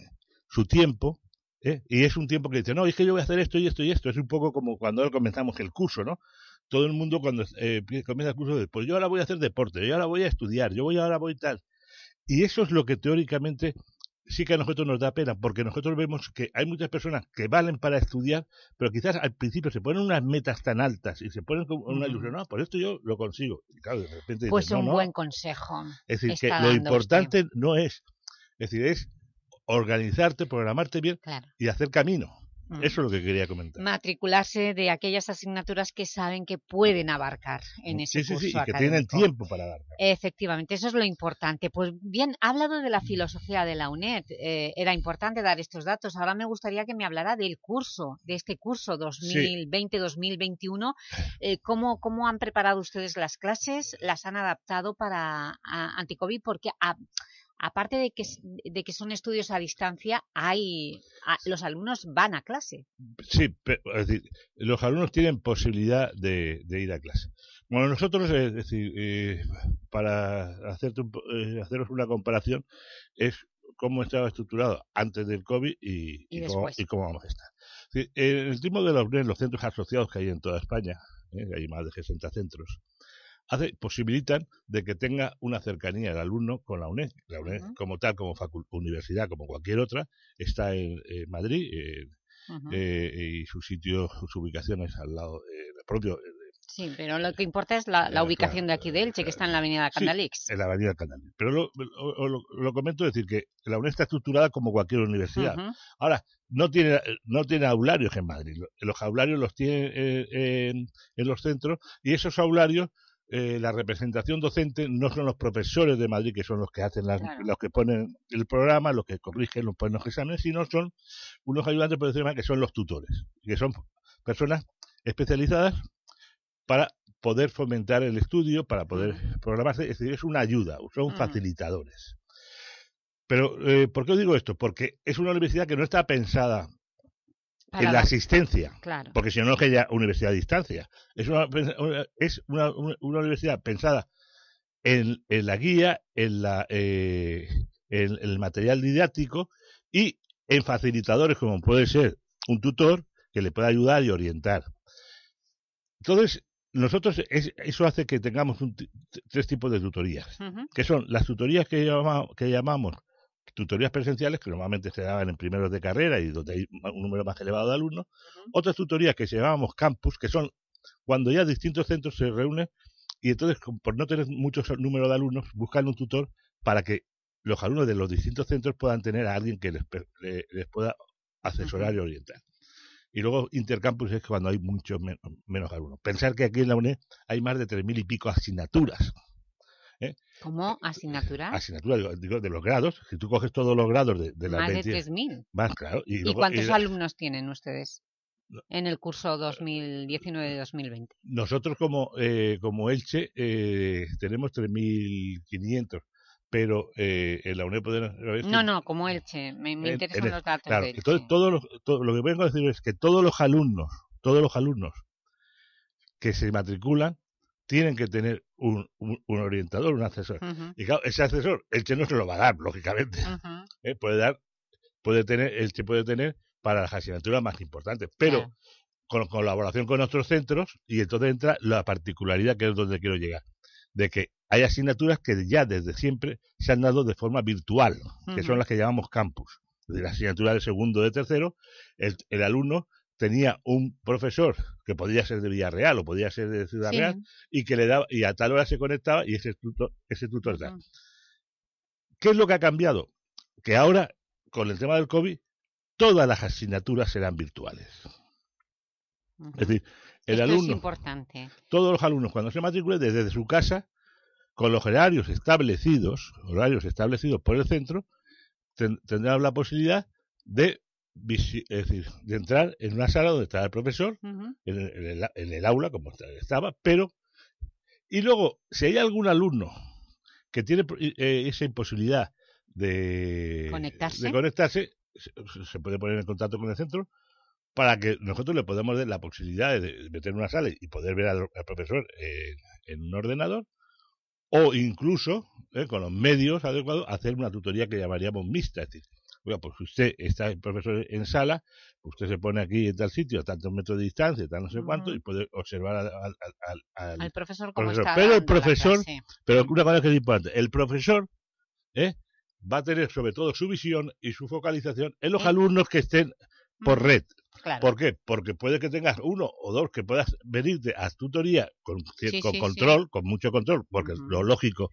su tiempo, ¿eh? y es un tiempo que dice, no, es que yo voy a hacer esto y esto y esto, es un poco como cuando comenzamos el curso, ¿no? Todo el mundo cuando eh, comienza el curso, pues yo ahora voy a hacer deporte, yo ahora voy a estudiar, yo voy ahora voy tal. Y eso es lo que teóricamente sí que a nosotros nos da pena, porque nosotros vemos que hay muchas personas que valen para estudiar, pero quizás al principio se ponen unas metas tan altas y se ponen con una ilusión, no, por esto yo lo consigo. Y claro, de repente Pues un no. buen consejo. Es decir, que lo usted. importante no es, es decir, es organizarte, programarte bien Claro. y hacer camino. Mm. Eso es lo que quería comentar. Matricularse de aquellas asignaturas que saben que pueden abarcar en ese sí, sí, curso sí, y que tienen tiempo para dar. Efectivamente, eso es lo importante. Pues bien, ha hablado de la filosofía de la UNED. eh, era importante dar estos datos. Ahora me gustaría que me hablara del curso, de este curso 2020-2021. Eh, ¿cómo, ¿Cómo han preparado ustedes las clases? ¿Las han adaptado para anticovid? Porque a- aparte de que, de que son estudios a distancia, hay a- los alumnos van a clase. Sí, pero, es decir, los alumnos tienen posibilidad de, de ir a clase. Bueno, nosotros, eh, es decir, eh, para hacerte un eh, haceros una comparación, es cómo estaba estructurado antes del COVID y, Y y cómo, después. y cómo vamos a estar. Es decir, en el tipo de la UNED, los centros asociados que hay en toda España, eh, hay más de 60 centros, hace, posibilitan de que tenga una cercanía el alumno con la UNED. La UNED, como tal, como universidad, como cualquier otra, está en, en Madrid en- Ujú. eh, y su sitio, su ubicación es al lado eh, del propio, eh, Sí, pero lo que importa es la, la Eh, ubicación claro, de aquí de Elche, que está en la avenida Sí, Candalix. en la Avenida Canal. Pero lo, lo, lo- lo comento decir que la UNED está estructurada como cualquier universidad. Ahora, no tiene, no tiene aularios en Madrid. Lo- Los aularios los tiene eh, en, en los centros y esos aularios, eh, la representación docente no son los profesores de Madrid, que son los que hacen las, Claro. los que ponen el programa, los que corrigen, los ponen los exámenes, sino son unos ayudantes, por más, que son los tutores, que son personas especializadas para poder fomentar el estudio, para poder programarse, es decir, es una ayuda, son facilitadores. Pero, eh, ¿por qué os digo esto? Porque es una universidad que no está pensada Para en la asistencia, Claro. porque si no, no es que haya universidad a distancia. Es una, es una, una- universidad pensada en, en la guía, en, la, eh, en el material didáctico y en facilitadores como puede ser un tutor que le pueda ayudar y orientar. Entonces, nosotros es- eso hace que tengamos un tres tipos de tutorías, que son las tutorías que, que llamamos tutorías presenciales, que normalmente se daban en primeros de carrera y donde hay un número más elevado de alumnos, otras tutorías que se llamamos campus, que son cuando ya distintos centros se reúnen y entonces, por no tener muchos número de alumnos, buscan un tutor para que los alumnos de los distintos centros puedan tener a alguien que les, pe- le- les pueda asesorar y orientar. Y luego intercampus es cuando hay muchos men- menos alumnos. Pensar que aquí en la UNED hay más de tres mil y pico asignaturas. ¿Eh? ¿Cómo asignatura? Asignaturas digo, digo, de los grados. Si tú coges todos los grados de, de las Más de 20 3.000. Más, claro. Y, ¿Y, luego- cuántos y- alumnos tienen ustedes en el curso 2019-2020? Nosotros como, eh, como Elche eh, tenemos 3.500, pero eh, en la UNED podemos... No, no, como Elche. Me, me en- interesan en- los datos claro, de Elche. entonces todos los- todo- lo que vengo a decir es que todos los alumnos, todos los alumnos que se matriculan tienen que tener un, un- un orientador, un asesor. Y claro, ese asesor, Elche no se lo va a dar, lógicamente. Eh, puede dar, puede tener, Elche puede tener para las asignaturas más importantes, pero Claro. con colaboración con otros centros y entonces entra la particularidad que es donde quiero llegar, de que hay asignaturas que ya desde siempre se han dado de forma virtual, que son las que llamamos campus. De la asignatura de segundo de tercero, el, el alumno tenía un profesor que podía ser de Villarreal o podía ser de Ciudad Sí. Real y que le daba y a tal hora se conectaba y ese tutor, ese tutor tal. ¿Qué es lo que ha cambiado? Que ahora, con el tema del COVID, todas las asignaturas serán virtuales. Es decir, el Esto es alumno, importante. todos los alumnos cuando se matriculen desde su casa, con los horarios establecidos, horarios establecidos por el centro, ten- tendrán la posibilidad de, es decir, de entrar en una sala donde está el profesor, en el, en el- en el aula como estaba, pero y luego si hay algún alumno que tiene eh, esa imposibilidad de Conectarse. de conectarse, se, se puede poner en contacto con el centro para que nosotros le podamos dar la posibilidad de meter en una sala y poder ver al, al profesor eh, en un ordenador, o incluso, eh, con los medios adecuados, hacer una tutoría que llamaríamos mixta. Es decir, bueno, pues usted está el profesor en sala, usted se pone aquí en tal sitio, a tantos metros de distancia, tal no sé cuánto, y puede observar al, al- al- al- profesor como profesor. está Pero el profesor, pero una cosa que es importante, el profesor ¿eh? va a tener sobre todo su visión y su focalización en los Eh. alumnos que estén por red. Claro. ¿Por qué? Porque puede que tengas uno o dos que puedas venirte a tutoría con, Sí, con sí, control, con mucho control, porque lo lógico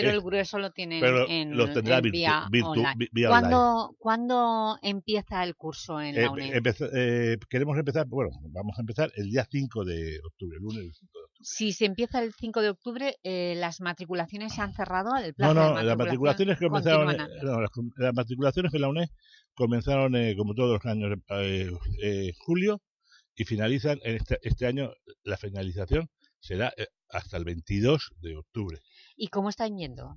Pero es- el grueso lo tienen pero en, los tendrá en virtu- vía virtu- online. vía ¿Cuándo, cuándo empieza el curso en la Eh, UNED? empeza- eh, queremos empezar, bueno, vamos a empezar el día 5 de octubre, el lunes 5 de octubre. Si se empieza el 5 de octubre, eh, ¿las matriculaciones se han cerrado? ¿El plazo No, no, de las matriculaciones que comenzaron, eh, no, las, las matriculaciones en la UNED comenzaron eh, como todos los años eh, eh, julio y finalizan en este, este año la finalización será eh, hasta el 22 de octubre. ¿Y cómo están yendo?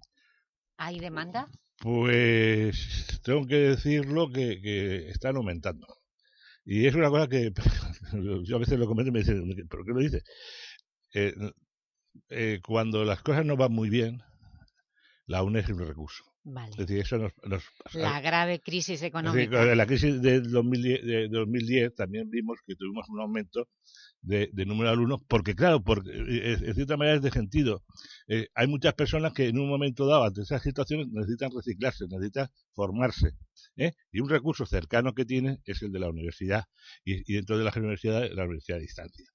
¿Hay demanda? Pues tengo que decirlo que, que están aumentando. Y es una cosa que yo a veces lo comento y me dicen, ¿pero qué lo dices? Eh, eh, cuando las cosas no van muy bien, la UNED es un recurso. Vale. Es decir, eso nos, nos- La grave crisis decir, económica. con la crisis del 2010, de 2010 también vimos que tuvimos un aumento de, de número de alumnos, porque claro, porque eh, en cierta manera es de sentido. Eh, hay muchas personas que en un momento dado, ante esas situaciones, necesitan reciclarse, necesitan formarse. ¿eh? Y un recurso cercano que tienen es el de la universidad, y, dentro de las universidades, la universidad a distancia.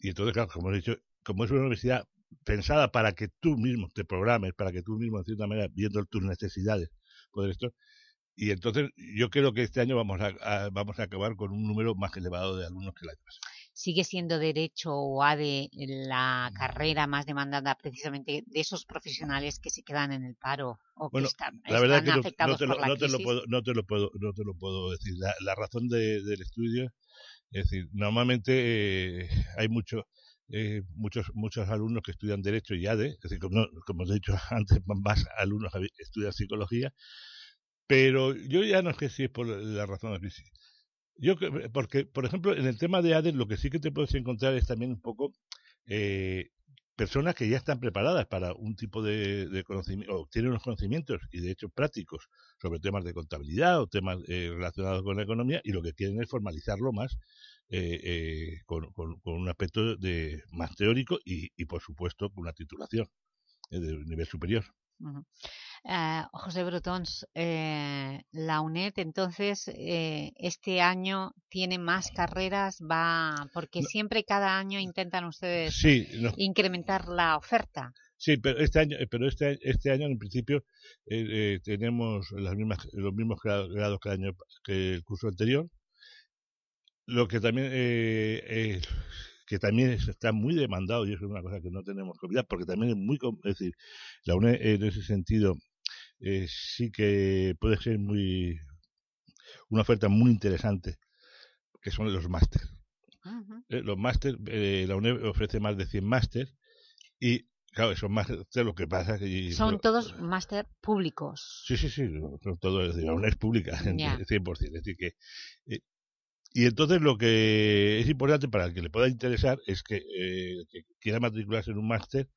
Y entonces, claro, como he dicho, como es una universidad pensada para que tú mismo te programes, para que tú mismo, en cierta manera, viendo tus necesidades, poder esto. Y entonces yo creo que este año vamos a, a- vamos a acabar con un número más elevado de alumnos que el año pasado. ¿Sigue siendo Derecho o ADE la carrera más demandada precisamente de esos profesionales que se quedan en el paro o Bueno, que están, la verdad están que no, no afectados te lo, por la no te lo crisis? puedo, no te lo puedo, no te lo puedo decir. La, la razón de- del estudio, es decir, normalmente eh, hay mucho, eh, muchos muchos alumnos que estudian Derecho y ADE, es decir, como, como os he dicho antes, más alumnos estudian Psicología, pero yo ya no sé si es por la razón de la crisis. Yo, cre- porque, por ejemplo, en el tema de ADE, lo que sí que te puedes encontrar es también un poco eh, personas que ya están preparadas para un tipo de, de conocimiento, o tienen unos conocimientos y de hecho prácticos sobre temas de contabilidad o temas eh, relacionados con la economía y lo que quieren es formalizarlo más eh, eh, con, con- con un aspecto de más teórico y, y, por supuesto, con una titulación eh, de nivel superior. Eh, José Brotons, eh, la UNED entonces eh, este año tiene más carreras, va porque siempre cada año intentan ustedes Sí, no. incrementar la oferta. Sí, pero este año, eh, pero este, este año en principio eh, eh, tenemos las mismas, los mismos gra- grados que el año que el curso anterior. Lo que también eh, eh, que también es- está muy demandado y eso es una cosa que no tenemos que olvidar porque también es muy, es decir, la UNED en ese sentido eh, sí que puede ser muy una oferta muy interesante que son los másteres. Eh, los máster, eh, la UNED ofrece más de 100 másteres y, claro, esos másteres, lo que pasa que... Son todos máster públicos. Sí, sí, sí, son todo, es decir, la UNED es pública, Ya. 100%. Es decir, que... eh, y entonces lo que es importante para el que le pueda interesar es que, eh, que quiera matricularse en un máster,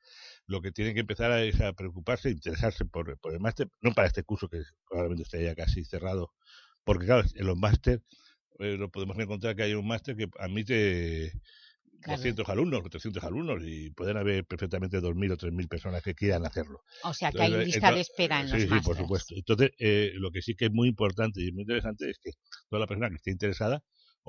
lo que tiene que empezar a, es a preocuparse, interesarse por, por el máster, no para este curso que probablemente esté ya casi cerrado, porque claro, en los máster eh, lo podemos encontrar que hay un máster que admite Claro. 200 alumnos o 300 alumnos y pueden haber perfectamente 2.000 o 3.000 personas que quieran hacerlo. O sea que hay Entonces, lista de espera en sí, los sí, por supuesto. Entonces, eh, lo que sí que es muy importante y muy interesante es que toda la persona que esté interesada,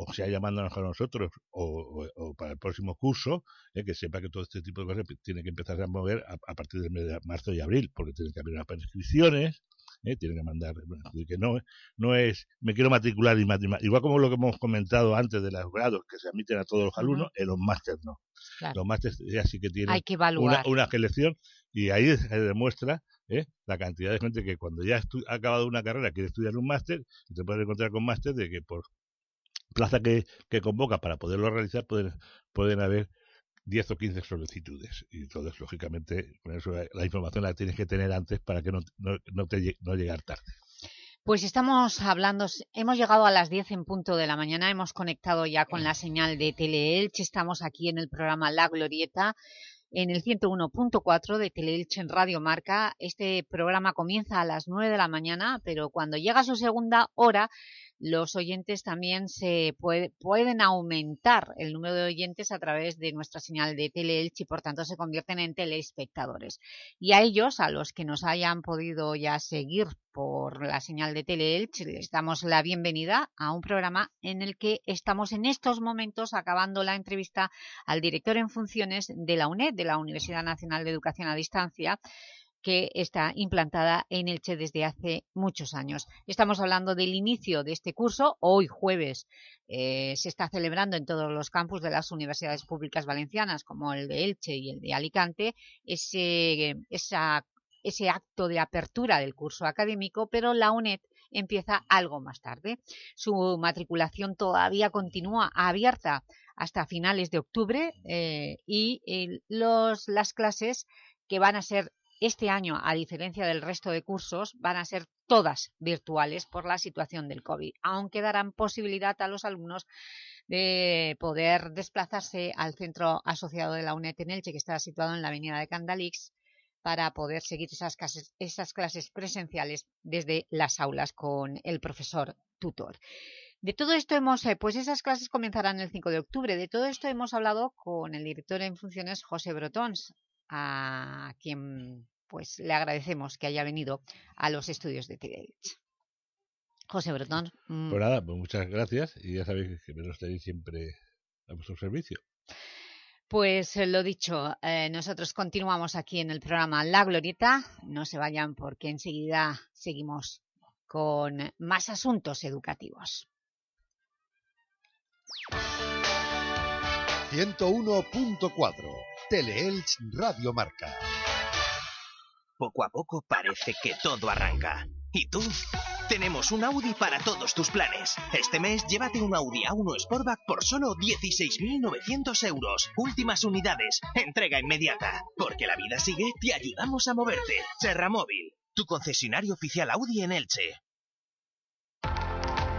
o sea llamándonos a nosotros, o, o- o para el próximo curso, eh, que sepa que todo este tipo de cosas tiene que empezar a mover a, a partir del mes de marzo y abril, porque tienen que abrir unas prescripciones, eh, tienen que mandar, que no, no es, me quiero matricular y matricular. Igual como lo que hemos comentado antes de los grados que se admiten a todos los alumnos, en los másteres no. Claro. Los másteres ya sí que tienen Hay que una, una selección y ahí se demuestra ¿eh? la cantidad de gente que cuando ya ha acabado una carrera quiere estudiar un máster y te puedes encontrar con máster de que por plaza que, que convoca para poderlo realizar pueden, pueden haber 10 o 15 solicitudes y entonces lógicamente eso la información la tienes que tener antes para que no, no, no te no llegar tarde Pues estamos hablando, hemos llegado a las 10 en punto de la mañana, hemos conectado ya con la señal de Teleelch, estamos aquí en el programa La Glorieta, en el 101.4 de Teleelch en Radio Marca. Este programa comienza a las 9 de la mañana, pero cuando llega su segunda hora los oyentes también se pueden aumentar el número de oyentes a través de nuestra señal de Teleelch y por tanto se convierten en telespectadores. Y a ellos, a los que nos hayan podido ya seguir por la señal de Teleelch, les damos la bienvenida a un programa en el que estamos en estos momentos acabando la entrevista al director en funciones de la UNED, de la Universidad Nacional de Educación a Distancia, que está implantada en Elche desde hace muchos años. Estamos hablando del inicio de este curso. Hoy, jueves, eh, se está celebrando en todos los campus de las universidades públicas valencianas, como el de Elche y el de Alicante, ese, acto de apertura del curso académico, pero la UNED empieza algo más tarde. Su matriculación todavía continúa abierta hasta finales de octubre eh, y las clases que van a ser este año, a diferencia del resto de cursos, van a ser todas virtuales por la situación del COVID, aunque darán posibilidad a los alumnos de poder desplazarse al centro asociado de la UNED en Elche, que está situado en la avenida de Candalix, para poder seguir esas clases, presenciales desde las aulas con el profesor tutor. De todo esto hemos, eh, pues esas clases comenzarán el 5 de octubre. De todo esto hemos hablado con el director en funciones, José Brotons, a quien pues le agradecemos que haya venido a los estudios de TEDx. José Bretón. Mm. Pues nada, pues muchas gracias y ya sabéis que me lo tenéis siempre a vuestro servicio. Pues eh, lo dicho, eh, nosotros continuamos aquí en el programa La Glorieta. No se vayan porque enseguida seguimos con más asuntos educativos. 101.4 Teleelch Radio Marca. Poco a poco parece que todo arranca. ¿Y tú? Tenemos un Audi para todos tus planes. Este mes llévate un Audi A1 Sportback por solo 16.900 euros. Últimas unidades. Entrega inmediata. Porque la vida sigue, te ayudamos a moverte. Serra Móvil, tu concesionario oficial Audi en Elche.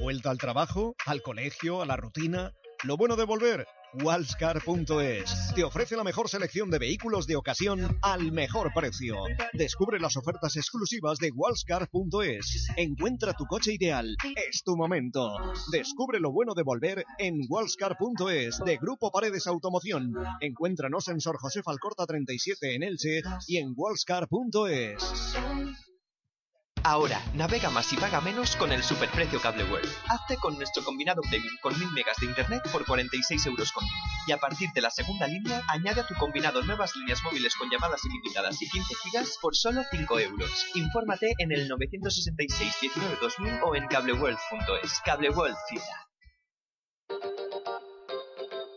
¿Vuelta al trabajo? ¿Al colegio? ¿A la rutina? Lo bueno de volver, Walscar.es te ofrece la mejor selección de vehículos de ocasión al mejor precio. Descubre las ofertas exclusivas de Walscar.es. Encuentra tu coche ideal. Es tu momento. Descubre lo bueno de volver en Walscar.es de Grupo Paredes Automoción. Encuéntranos en Sor José Falcorta 37 en Elche y en Walscar.es. Ahora, navega más y paga menos con el superprecio Cable World. Hazte con nuestro combinado premium con 1000 megas de internet por 46 euros con Y a partir de la segunda línea, añade tu combinado nuevas líneas móviles con llamadas ilimitadas y 15 gigas por solo 5 euros. Infórmate en el 966 19 2000 o en cableworld.es. Cable World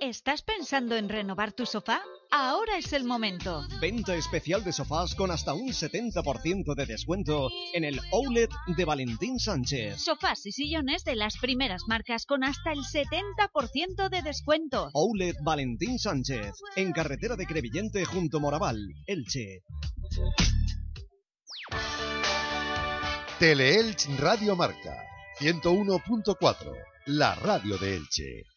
¿Estás pensando en renovar tu sofá? Ahora es el momento. Venta especial de sofás con hasta un 70% de descuento en el Outlet de Valentín Sánchez. Sofás y sillones de las primeras marcas con hasta el 70% de descuento. Outlet Valentín Sánchez, en carretera de Crevillente junto Moraval, Elche. Teleelch Radio Marca 101.4, la radio de Elche.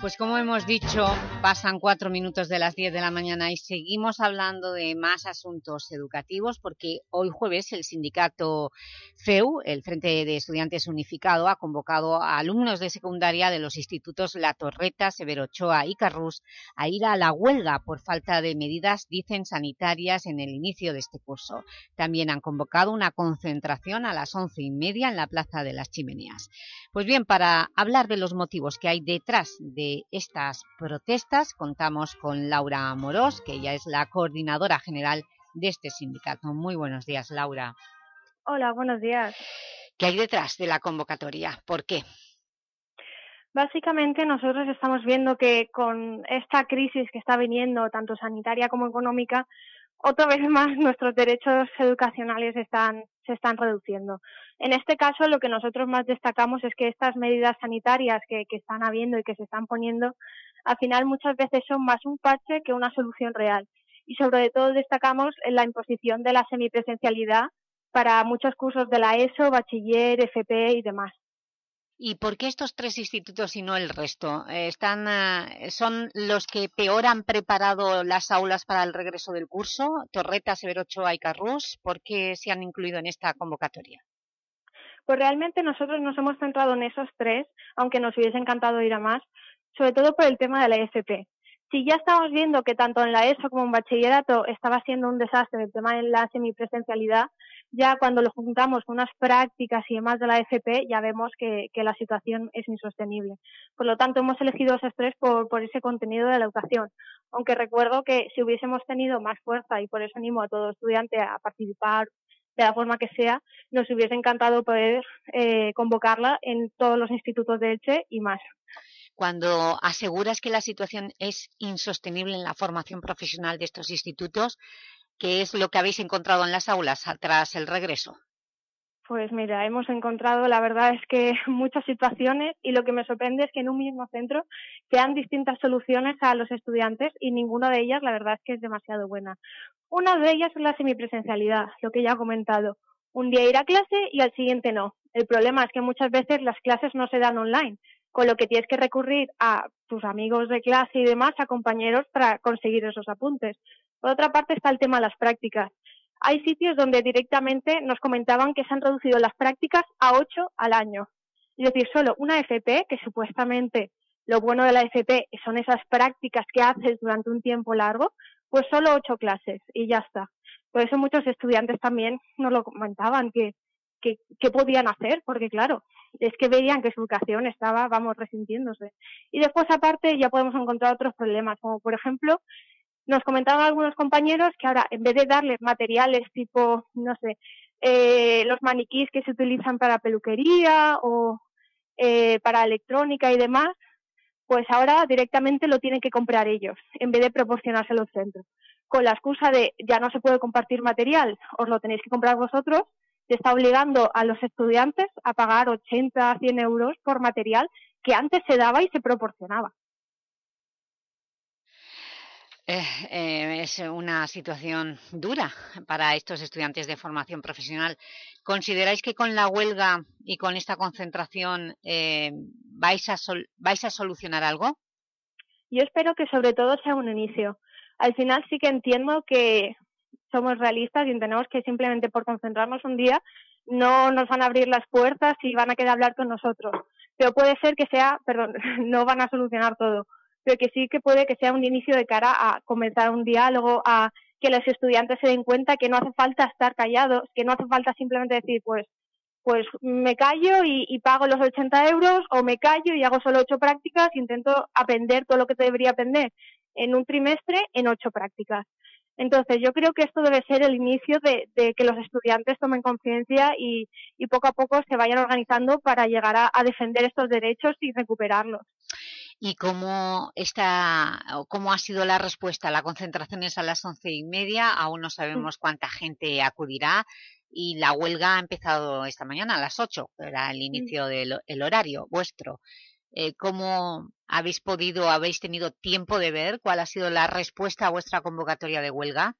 Pues como hemos dicho, pasan cuatro minutos de las diez de la mañana y seguimos hablando de más asuntos educativos porque hoy jueves el sindicato FEU, el Frente de Estudiantes Unificado, ha convocado a alumnos de secundaria de los institutos La Torreta, Severo Ochoa y Carrús a ir a la huelga por falta de medidas, dicen, sanitarias en el inicio de este curso. También han convocado una concentración a las once y media en la Plaza de las Chimeneas. Pues bien, para hablar de los motivos que hay detrás de estas protestas contamos con Laura Amorós, que ella es la coordinadora general de este sindicato. Muy buenos días, Laura. Hola, buenos días. ¿Qué hay detrás de la convocatoria? ¿Por qué? Básicamente nosotros estamos viendo que con esta crisis que está viniendo, tanto sanitaria como económica, otra vez más nuestros derechos educacionales están, se están reduciendo. En este caso, lo que nosotros más destacamos es que estas medidas sanitarias que, que están habiendo y que se están poniendo, al final muchas veces son más un parche que una solución real. Y sobre todo destacamos la imposición de la semipresencialidad para muchos cursos de la ESO, bachiller, FP y demás. ¿Y por qué estos tres institutos y no el resto? Eh, ¿Están, eh, ¿Son los que peor han preparado las aulas para el regreso del curso? ¿Torreta, Severo Ochoa y Carrús? ¿Por qué se han incluido en esta convocatoria? Pues realmente nosotros nos hemos centrado en esos tres, aunque nos hubiese encantado ir a más, sobre todo por el tema de la EFP. Si ya estamos viendo que tanto en la ESO como en bachillerato estaba siendo un desastre el tema de la semipresencialidad, ya cuando lo juntamos con unas prácticas y demás de la FP, ya vemos que, la situación es insostenible. Por lo tanto, hemos elegido esos tres por, ese contenido de la educación. Aunque recuerdo que si hubiésemos tenido más fuerza, y por eso animo a todo estudiante a participar de la forma que sea, nos hubiese encantado poder eh, convocarla en todos los institutos de Elche y más. Cuando aseguras que la situación es insostenible en la formación profesional de estos institutos, ¿Qué es lo que habéis encontrado en las aulas tras el regreso? Pues mira, hemos encontrado, la verdad es que muchas situaciones y lo que me sorprende es que en un mismo centro sean distintas soluciones a los estudiantes y ninguna de ellas, la verdad es que es demasiado buena. Una de ellas es la semipresencialidad, lo que ya he comentado. Un día ir a clase y al siguiente no. El problema es que muchas veces las clases no se dan online, con lo que tienes que recurrir a tus amigos de clase y demás, a compañeros para conseguir esos apuntes. Por otra parte está el tema de las prácticas. Hay sitios donde directamente nos comentaban que se han reducido las prácticas a ocho al año. Es decir, solo una FP, que supuestamente lo bueno de la FP son esas prácticas que haces durante un tiempo largo, pues solo ocho clases y ya está. Por eso muchos estudiantes también nos lo comentaban, que, que, que podían hacer, porque claro, es que veían que su educación estaba, vamos, resintiéndose. Y después, aparte, ya podemos encontrar otros problemas, como por ejemplo, nos comentaban algunos compañeros que ahora, en vez de darles materiales tipo, no sé, eh, los maniquís que se utilizan para peluquería o eh, para electrónica y demás, pues ahora directamente lo tienen que comprar ellos, en vez de proporcionarse los centros. Con la excusa de ya no se puede compartir material, os lo tenéis que comprar vosotros, se está obligando a los estudiantes a pagar 80, 100 euros por material que antes se daba y se proporcionaba. Eh, eh, es una situación dura para estos estudiantes de formación profesional. ¿Consideráis que con la huelga y con esta concentración eh, vais, a vais a solucionar algo? Yo espero que sobre todo sea un inicio. Al final sí que entiendo que somos realistas y entendemos que simplemente por concentrarnos un día no nos van a abrir las puertas y van a querer hablar con nosotros. Pero puede ser que sea, perdón, no van a solucionar todo pero que sí que puede que sea un inicio de cara a comenzar un diálogo, a que los estudiantes se den cuenta que no hace falta estar callados, que no hace falta simplemente decir, pues, pues me callo y, pago los 80 euros o me callo y hago solo ocho prácticas e intento aprender todo lo que debería aprender en un trimestre en ocho prácticas. Entonces, yo creo que esto debe ser el inicio de, que los estudiantes tomen conciencia y, poco a poco se vayan organizando para llegar a defender estos derechos y recuperarlos y cómo, está, cómo ha sido la respuesta. La concentración es a las once y media, aún no sabemos cuánta gente acudirá y la huelga ha empezado esta mañana a las ocho, era el inicio del el horario vuestro. Eh, ¿Cómo habéis podido, habéis tenido tiempo de ver cuál ha sido la respuesta a vuestra convocatoria de huelga?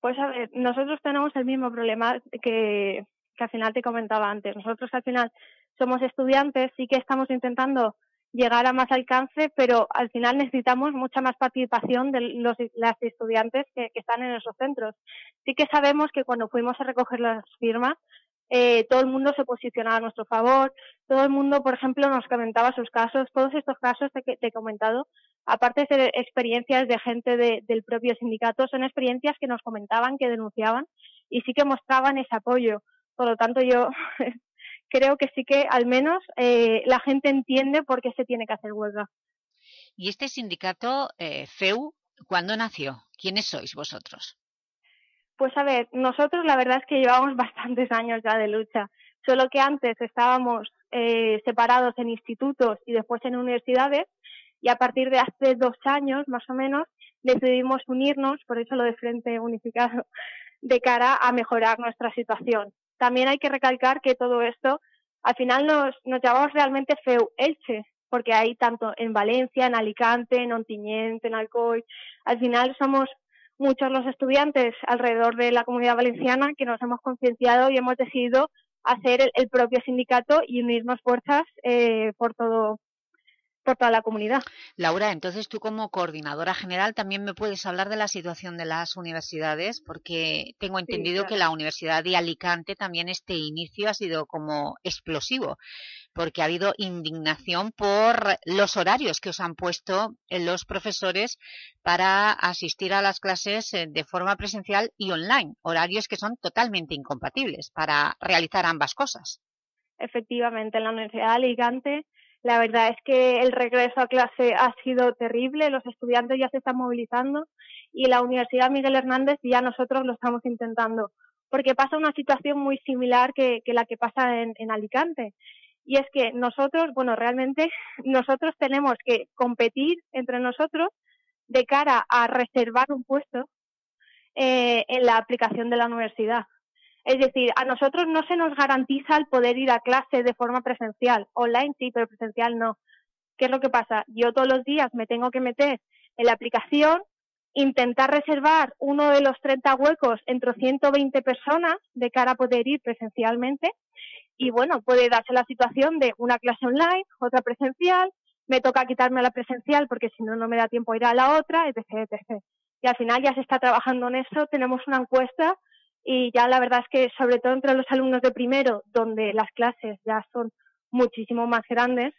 Pues a ver, nosotros tenemos el mismo problema que, que al final te comentaba antes. Nosotros al final somos estudiantes, y que estamos intentando llegar a más alcance, pero al final necesitamos mucha más participación de los las estudiantes que, están en esos centros. Sí que sabemos que cuando fuimos a recoger las firmas, eh, todo el mundo se posicionaba a nuestro favor, todo el mundo, por ejemplo, nos comentaba sus casos, todos estos casos que te he comentado, aparte de ser experiencias de gente del propio sindicato, son experiencias que nos comentaban, que denunciaban y sí que mostraban ese apoyo. Por lo tanto, yo creo que sí que al menos eh, la gente entiende por qué se tiene que hacer huelga. ¿Y este sindicato, eh, FEU, cuándo nació? ¿Quiénes sois vosotros? Pues a ver, nosotros la verdad es que llevamos bastantes años ya de lucha, solo que antes estábamos eh, separados en institutos y después en universidades y a partir de hace dos años más o menos decidimos unirnos, por eso lo de Frente Unificado, de cara a mejorar nuestra situación. También hay que recalcar que todo esto al final nos, nos llamamos realmente FEU Elche, porque hay tanto en Valencia, en Alicante, en Ontinyent, en Alcoy. Al final somos muchos los estudiantes alrededor de la comunidad valenciana que nos hemos concienciado y hemos decidido hacer el, propio sindicato y unirnos fuerzas eh, por todo por toda la comunidad. Laura, entonces tú como coordinadora general también me puedes hablar de la situación de las universidades, porque tengo entendido que la Universidad de Alicante también este inicio ha sido como explosivo porque ha habido indignación por los horarios que os han puesto los profesores para asistir a las clases eh, de forma presencial y online, horarios que son totalmente incompatibles para realizar ambas cosas. Efectivamente, en la Universidad de Alicante la verdad es que el regreso a clase ha sido terrible, los estudiantes ya se están movilizando y la Universidad Miguel Hernández ya nosotros lo estamos intentando, porque pasa una situación muy similar que, la que pasa en Alicante y es que nosotros, bueno, realmente nosotros tenemos que competir entre nosotros de cara a reservar un puesto eh, en la aplicación de la universidad. Es decir, a nosotros no se nos garantiza el poder ir a clase de forma presencial. Online sí, pero presencial no. ¿Qué es lo que pasa? Yo todos los días me tengo que meter en la aplicación, intentar reservar uno de los 30 huecos entre 120 personas de cara a poder ir presencialmente y bueno, puede darse la situación de una clase online, otra presencial, me toca quitarme la presencial porque si no, no me da tiempo a ir a la otra, etc, etc. Y al final ya se está trabajando en eso, tenemos una encuesta y ya la verdad es que sobre todo entre los alumnos de primero, donde las clases ya son muchísimo más grandes,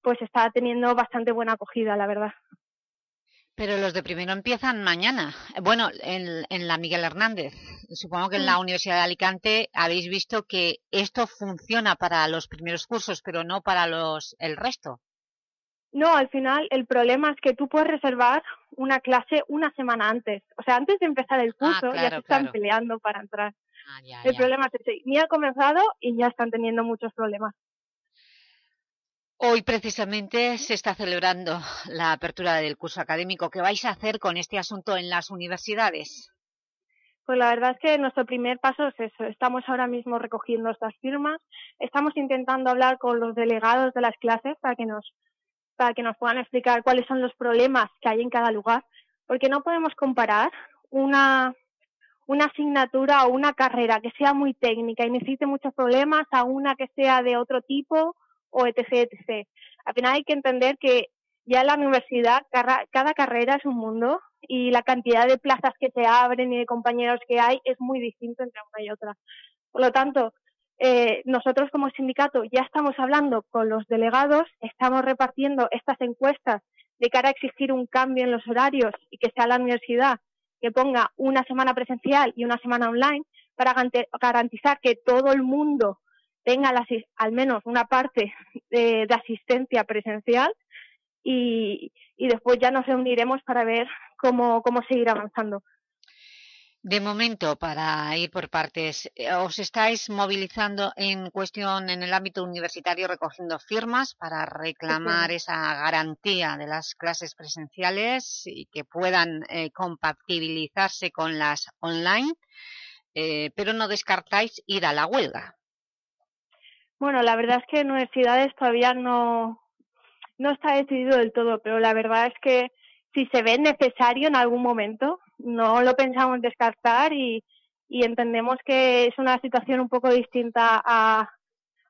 pues está teniendo bastante buena acogida, la verdad. Pero los de primero empiezan mañana. Bueno, en, la Miguel Hernández. Supongo que en la mm. Universidad de Alicante habéis visto que esto funciona para los primeros cursos, pero no para los el resto. No, al final el problema es que tú puedes reservar una clase una semana antes. O sea, antes de empezar el ah, curso ya se están peleando para entrar. Ah, el problema es que ni ha comenzado y ya están teniendo muchos problemas. Hoy precisamente se está celebrando la apertura del curso académico. ¿Qué vais a hacer con este asunto en las universidades? Pues la verdad es que nuestro primer paso es eso. Estamos ahora mismo recogiendo estas firmas. Estamos intentando hablar con los delegados de las clases para que nos, para que nos puedan explicar cuáles son los problemas que hay en cada lugar. Porque no podemos comparar una, asignatura o una carrera que sea muy técnica y necesite muchos problemas a una que sea de otro tipo o etc, etc. Al final hay que entender que ya en la universidad cada carrera es un mundo y la cantidad de plazas que se abren y de compañeros que hay es muy distinto entre una y otra. Por lo tanto, eh, nosotros como sindicato ya estamos hablando con los delegados, estamos repartiendo estas encuestas de cara a exigir un cambio en los horarios y que sea la universidad que ponga una semana presencial y una semana online para garantizar que todo el mundo tenga al menos una parte de, asistencia presencial y, después ya nos reuniremos para ver cómo seguir avanzando. De momento, para ir por partes, eh, ¿os estáis movilizando en cuestión en el ámbito universitario recogiendo firmas para reclamar esa garantía de las clases presenciales y que puedan eh, compatibilizarse con las online, eh, pero no descartáis ir a la huelga? Bueno, la verdad es que en universidades todavía no, no está decidido del todo, pero la verdad es que si se ve necesario en algún momento, no lo pensamos descartar y, y entendemos que es una situación un poco distinta a,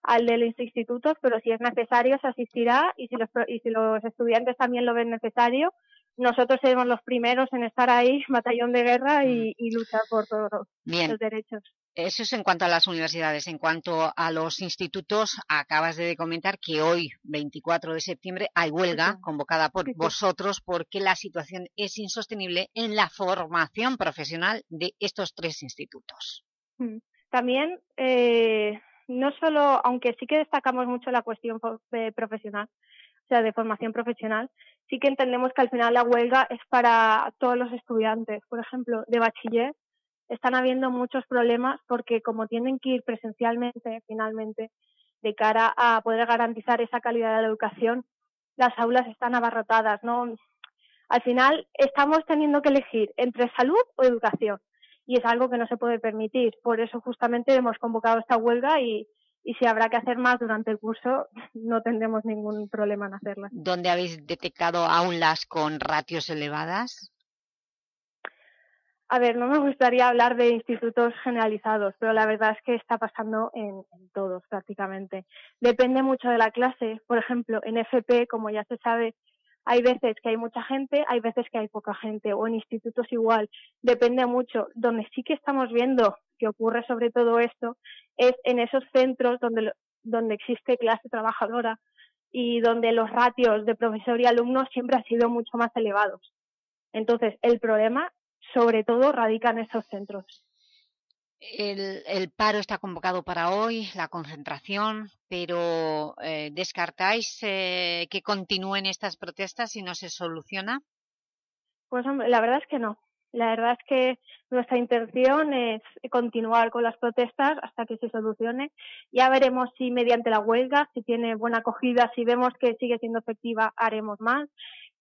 al de los institutos, pero si es necesario se asistirá y si los, y si los estudiantes también lo ven necesario, nosotros seremos los primeros en estar ahí, batallón de guerra y, y luchar por todos los derechos. Eso es en cuanto a las universidades. En cuanto a los institutos, acabas de comentar que hoy, 24 de septiembre, hay huelga convocada por vosotros porque la situación es insostenible en la formación profesional de estos tres institutos. Mm. También, eh, no solo, aunque sí que destacamos mucho la cuestión profesional, o sea, de formación profesional, sí que entendemos que al final la huelga es para todos los estudiantes. Por ejemplo, de bachiller, están habiendo muchos problemas porque como tienen que ir presencialmente finalmente de cara a poder garantizar esa calidad de la educación, las aulas están abarrotadas, ¿no? Al final estamos teniendo que elegir entre salud o educación y es algo que no se puede permitir. Por eso justamente hemos convocado esta huelga y, y si habrá que hacer más durante el curso, no tendremos ningún problema en hacerla. ¿Dónde habéis detectado aulas con ratios elevadas? A ver, no me gustaría hablar de institutos generalizados, pero la verdad es que está pasando en, todos prácticamente. Depende mucho de la clase. Por ejemplo, en FP, como ya se sabe, hay veces que hay mucha gente, hay veces que hay poca gente, o en institutos igual. Depende mucho. Donde sí que estamos viendo que ocurre sobre todo esto es en esos centros donde, donde existe clase trabajadora y donde los ratios de profesor y alumnos siempre han sido mucho más elevados. Entonces, el problema sobre todo radica en esos centros. El, el, paro está convocado para hoy, la concentración, pero eh, ¿descartáis eh, que continúen estas protestas si no se soluciona? Pues hombre, la verdad es que no. La verdad es que nuestra intención es continuar con las protestas hasta que se solucione. Ya veremos si mediante la huelga, si tiene buena acogida, si vemos que sigue siendo efectiva, haremos más.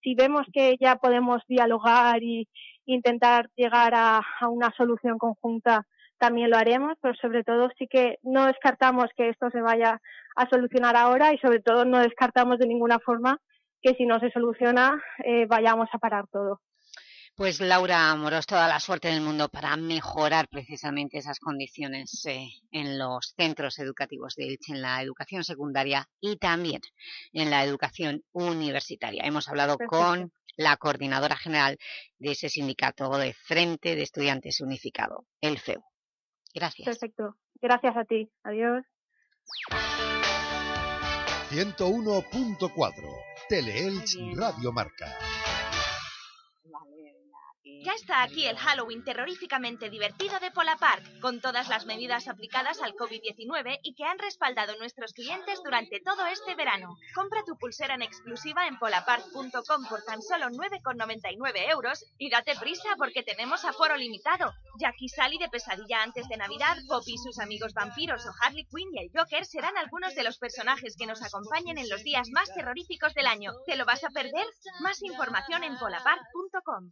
Si vemos que ya podemos dialogar y intentar llegar a, a una solución conjunta, también lo haremos, pero sobre todo sí que no descartamos que esto se vaya a solucionar ahora y sobre todo no descartamos de ninguna forma que si no se soluciona eh, vayamos a parar todo. Pues Laura Moros, toda la suerte del mundo para mejorar precisamente esas condiciones eh, en los centros educativos de Elche, en la educación secundaria y también en la educación universitaria. Hemos hablado Perfecto. con la coordinadora general de ese sindicato de Frente de Estudiantes Unificado, el FEU. Gracias. Perfecto. Gracias a ti. Adiós. 101.4 Teleelch Radio Marca. Ya está aquí el Halloween terroríficamente divertido de Pola Park, con todas las medidas aplicadas al COVID-19 y que han respaldado nuestros clientes durante todo este verano. Compra tu pulsera en exclusiva en polapark.com por tan solo 9,99 euros y date prisa porque tenemos aforo limitado. Jackie Sally de Pesadilla antes de Navidad, Poppy y sus amigos vampiros o Harley Quinn y el Joker serán algunos de los personajes que nos acompañen en los días más terroríficos del año. ¿Te lo vas a perder? Más información en polapark.com.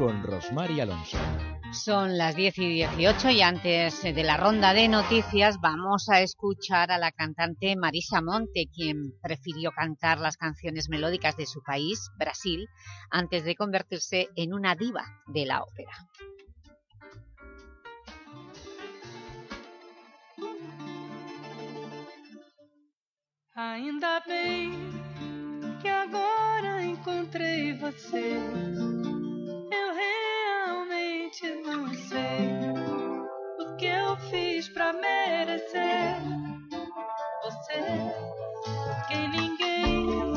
con Rosmar y Alonso. Son las 10 y 18 y antes de la ronda de noticias vamos a escuchar a la cantante Marisa Monte, quien prefirió cantar las canciones melódicas de su país, Brasil, antes de convertirse en una diva de la ópera. Ainda bem que agora encontrei você. Eu realmente não sei o que eu fiz pra merecer você. Que ninguém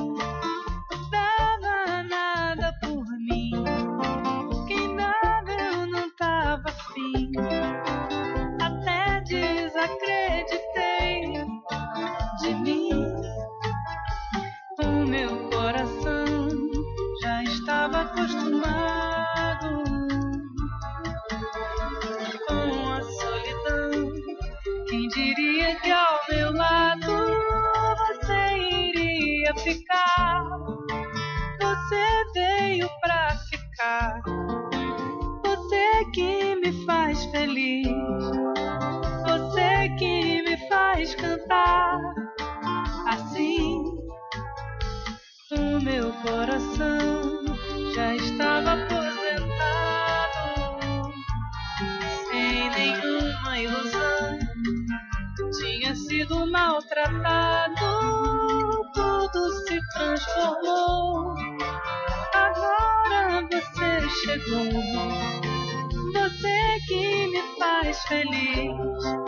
você que me faz feliz.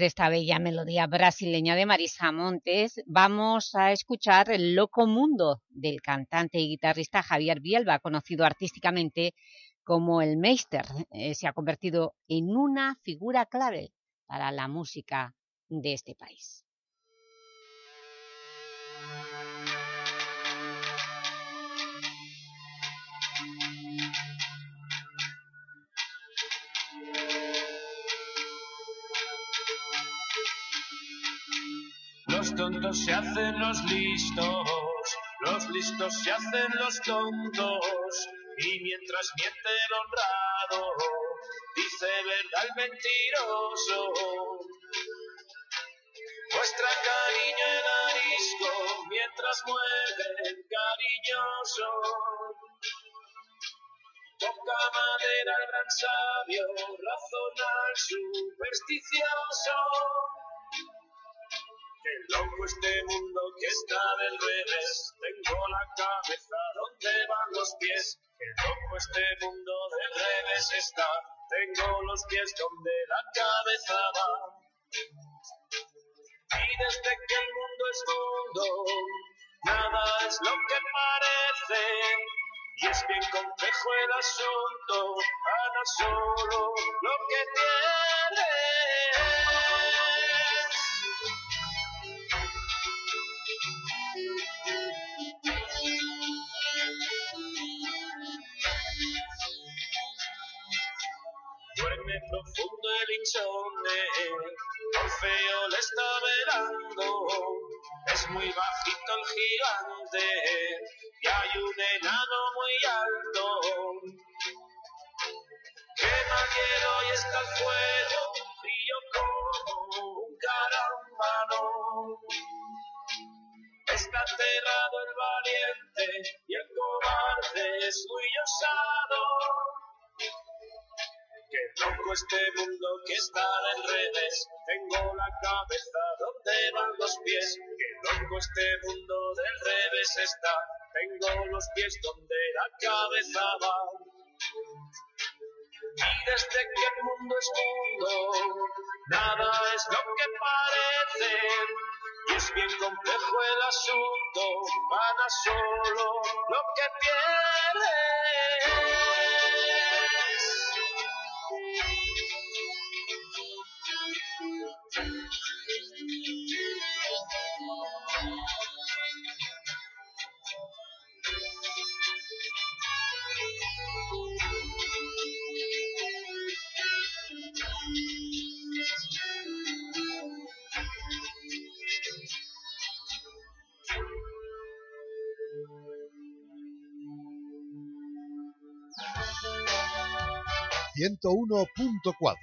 De esta bella melodía brasileña de Marisa Montes, vamos a escuchar El Loco Mundo del cantante y guitarrista Javier Bielba, conocido artísticamente como el Meister. Eh, se ha convertido en una figura clave para la música de este país. Tontos se hacen los listos, los listos se hacen los tontos, y mientras miente el honrado, dice verdad el mentiroso. Muestra cariño el arisco, mientras muerde el cariñoso. Toca madera el gran sabio, razonal supersticioso. Qué loco este mundo que está del revés. Tengo la cabeza donde van los pies. Qué loco este mundo del revés está. Tengo los pies donde la cabeza va. Y desde que el mundo es mundo, nada es lo que parece. Y es bien complejo el asunto, gana solo lo que tienes. Insomne, Orfeo le está velando. Es muy bajito el gigante y hay un enano muy alto. Quema el hielo y está el fuego, frío como un carambano. Está enterrado el valiente y el cobarde es muy osado. Loco este mundo que está del revés. Tengo la cabeza donde van los pies. Qué loco este mundo del revés está. Tengo los pies donde la cabeza va. Y desde que el mundo es mundo, nada es lo que parece. Y es bien complejo el asunto, gana solo lo que pierdes. 101.4.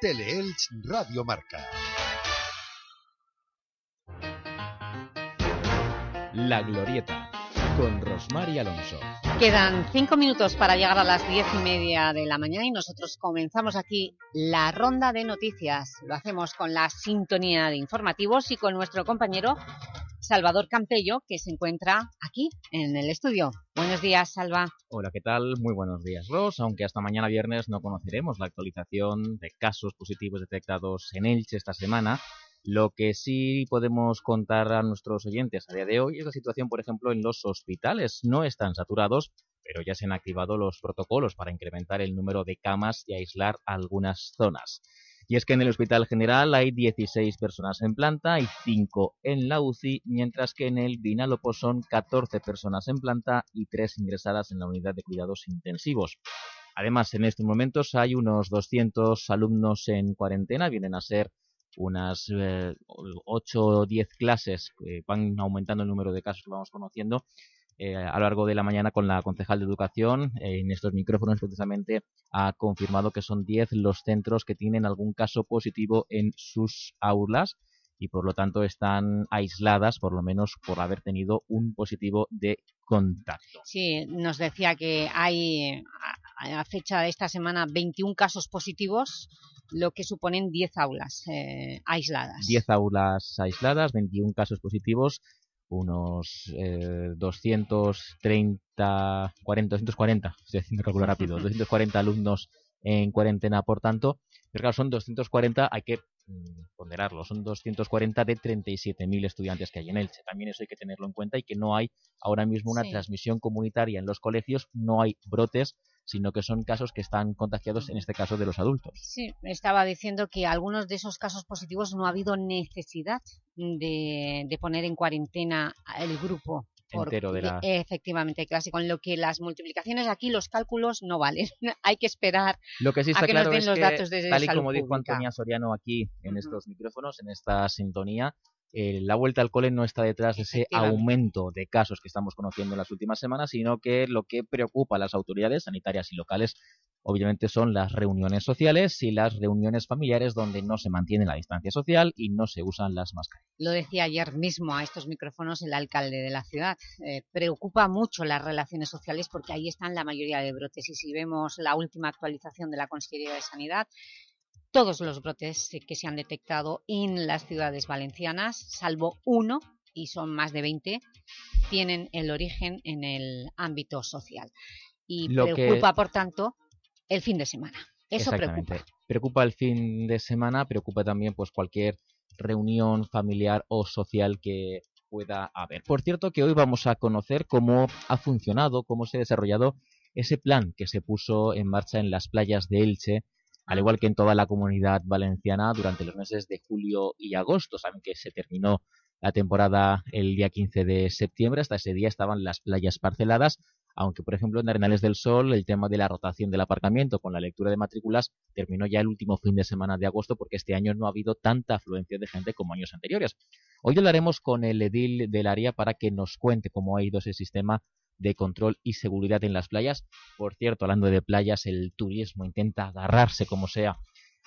Teleelch Radio Marca. La Glorieta, con Rosmar y Alonso. Quedan cinco minutos para llegar a las diez y media de la mañana y nosotros comenzamos aquí la ronda de noticias. Lo hacemos con la sintonía de informativos y con nuestro compañero Salvador Campello, que se encuentra aquí en el estudio. Buenos días, Salva. Hola, ¿qué tal? Muy buenos días, Ros. Aunque hasta mañana viernes no conoceremos la actualización de casos positivos detectados en Elche esta semana, lo que sí podemos contar a nuestros oyentes a día de hoy es la situación, por ejemplo, en los hospitales. No están saturados, pero ya se han activado los protocolos para incrementar el número de camas y aislar algunas zonas. Y es que en el Hospital General hay 16 personas en planta y 5 en la UCI, mientras que en el Vinalopó son 14 personas en planta y 3 ingresadas en la unidad de cuidados intensivos. Además, en estos momentos hay unos 200 alumnos en cuarentena, vienen a ser unas eh, 8 o 10 clases, van aumentando el número de casos que vamos conociendo, eh, a lo largo de la mañana con la concejal de Educación. Eh, en estos micrófonos precisamente ha confirmado que son 10 los centros que tienen algún caso positivo en sus aulas y por lo tanto están aisladas por lo menos por haber tenido un positivo de contacto. Sí, nos decía que hay a fecha de esta semana 21 casos positivos lo que suponen 10 aulas eh, aisladas. 10 aulas aisladas, 21 casos positivos unos eh, 230, 40, 240, estoy haciendo cálculo rápido, 240 alumnos en cuarentena, por tanto, pero claro, son 240, hay que mm, ponderarlo, son 240 de 37.000 estudiantes que hay en Elche. También eso hay que tenerlo en cuenta y que no hay ahora mismo una Sí. transmisión comunitaria en los colegios, no hay brotes, sino que son casos que están contagiados, en este caso, de los adultos. Sí, estaba diciendo que algunos de esos casos positivos no ha habido necesidad de, de poner en cuarentena el grupo. Entero de la- Efectivamente, clase, con lo que las multiplicaciones aquí, los cálculos no valen. Hay que esperar Lo que sí a está que claro nos den es los que, datos de tal y como dijo pública. Antonia Soriano aquí en estos micrófonos, en esta sintonía, eh, la vuelta al cole no está detrás de ese aumento de casos que estamos conociendo en las últimas semanas, sino que lo que preocupa a las autoridades sanitarias y locales obviamente son las reuniones sociales y las reuniones familiares donde no se mantiene la distancia social y no se usan las mascarillas. Lo decía ayer mismo a estos micrófonos el alcalde de la ciudad. Eh, preocupa mucho las relaciones sociales porque ahí están la mayoría de brotes. Y si vemos la última actualización de la Consejería de Sanidad, todos los brotes que se han detectado en las ciudades valencianas, salvo uno, y son más de 20, tienen el origen en el ámbito social. Y Lo que- preocupa, por tanto, el fin de semana. Eso preocupa. Preocupa el fin de semana, preocupa también pues cualquier reunión familiar o social que pueda haber. Por cierto que hoy vamos a conocer cómo ha funcionado, cómo se ha desarrollado ese plan que se puso en marcha en las playas de Elche, al igual que en toda la comunidad valenciana durante los meses de julio y agosto. Saben que se terminó la temporada el día 15 de septiembre, hasta ese día estaban las playas parceladas, aunque por ejemplo en Arenales del Sol el tema de la rotación del aparcamiento con la lectura de matrículas terminó ya el último fin de semana de agosto porque este año no ha habido tanta afluencia de gente como años anteriores. Hoy hablaremos con el edil del área para que nos cuente cómo ha ido ese sistema de control y seguridad en las playas. Por cierto, hablando de playas, el turismo intenta agarrarse como sea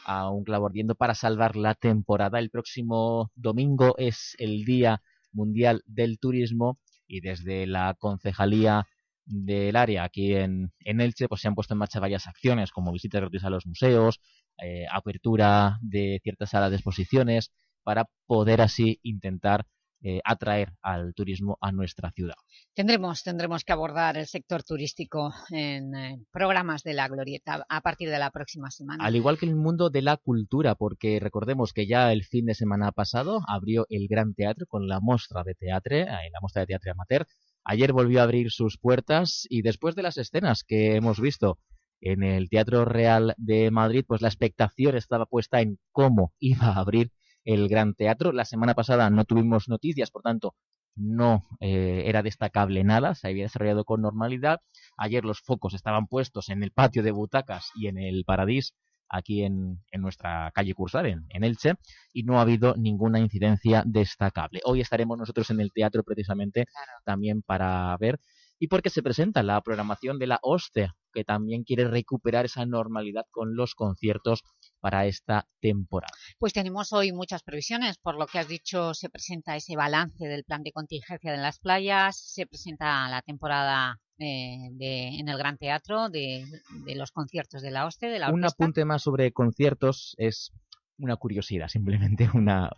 a un clavo ardiendo para salvar la temporada. El próximo domingo es el Día Mundial del Turismo y desde la Concejalía del área aquí en, en Elche pues se han puesto en marcha varias acciones como visitas gratuitas a los museos, eh, apertura de ciertas salas de exposiciones para poder así intentar eh, atraer al turismo a nuestra ciudad. Tendremos, tendremos que abordar el sector turístico en eh, programas de la Glorieta a partir de la próxima semana. Al igual que el mundo de la cultura, porque recordemos que ya el fin de semana pasado abrió el Gran Teatro con la muestra de teatro, eh, la muestra de teatro amateur. Ayer volvió a abrir sus puertas y después de las escenas que hemos visto en el Teatro Real de Madrid, pues la expectación estaba puesta en cómo iba a abrir el Gran Teatro. La semana pasada no tuvimos noticias, por tanto, no eh, era destacable nada, se había desarrollado con normalidad. Ayer los focos estaban puestos en el patio de butacas y en el Paradís, aquí en, en nuestra calle Cursar, en, en Elche, y no ha habido ninguna incidencia destacable. Hoy estaremos nosotros en el teatro precisamente también para ver y porque se presenta la programación de la OSCE, que también quiere recuperar esa normalidad con los conciertos para esta temporada. Pues tenemos hoy muchas previsiones, por lo que has dicho, se presenta ese balance del plan de contingencia de las playas, se presenta la temporada eh, de, en el Gran Teatro de, de, los conciertos de la OSTE, de la Un apunte más sobre conciertos es una curiosidad, simplemente una...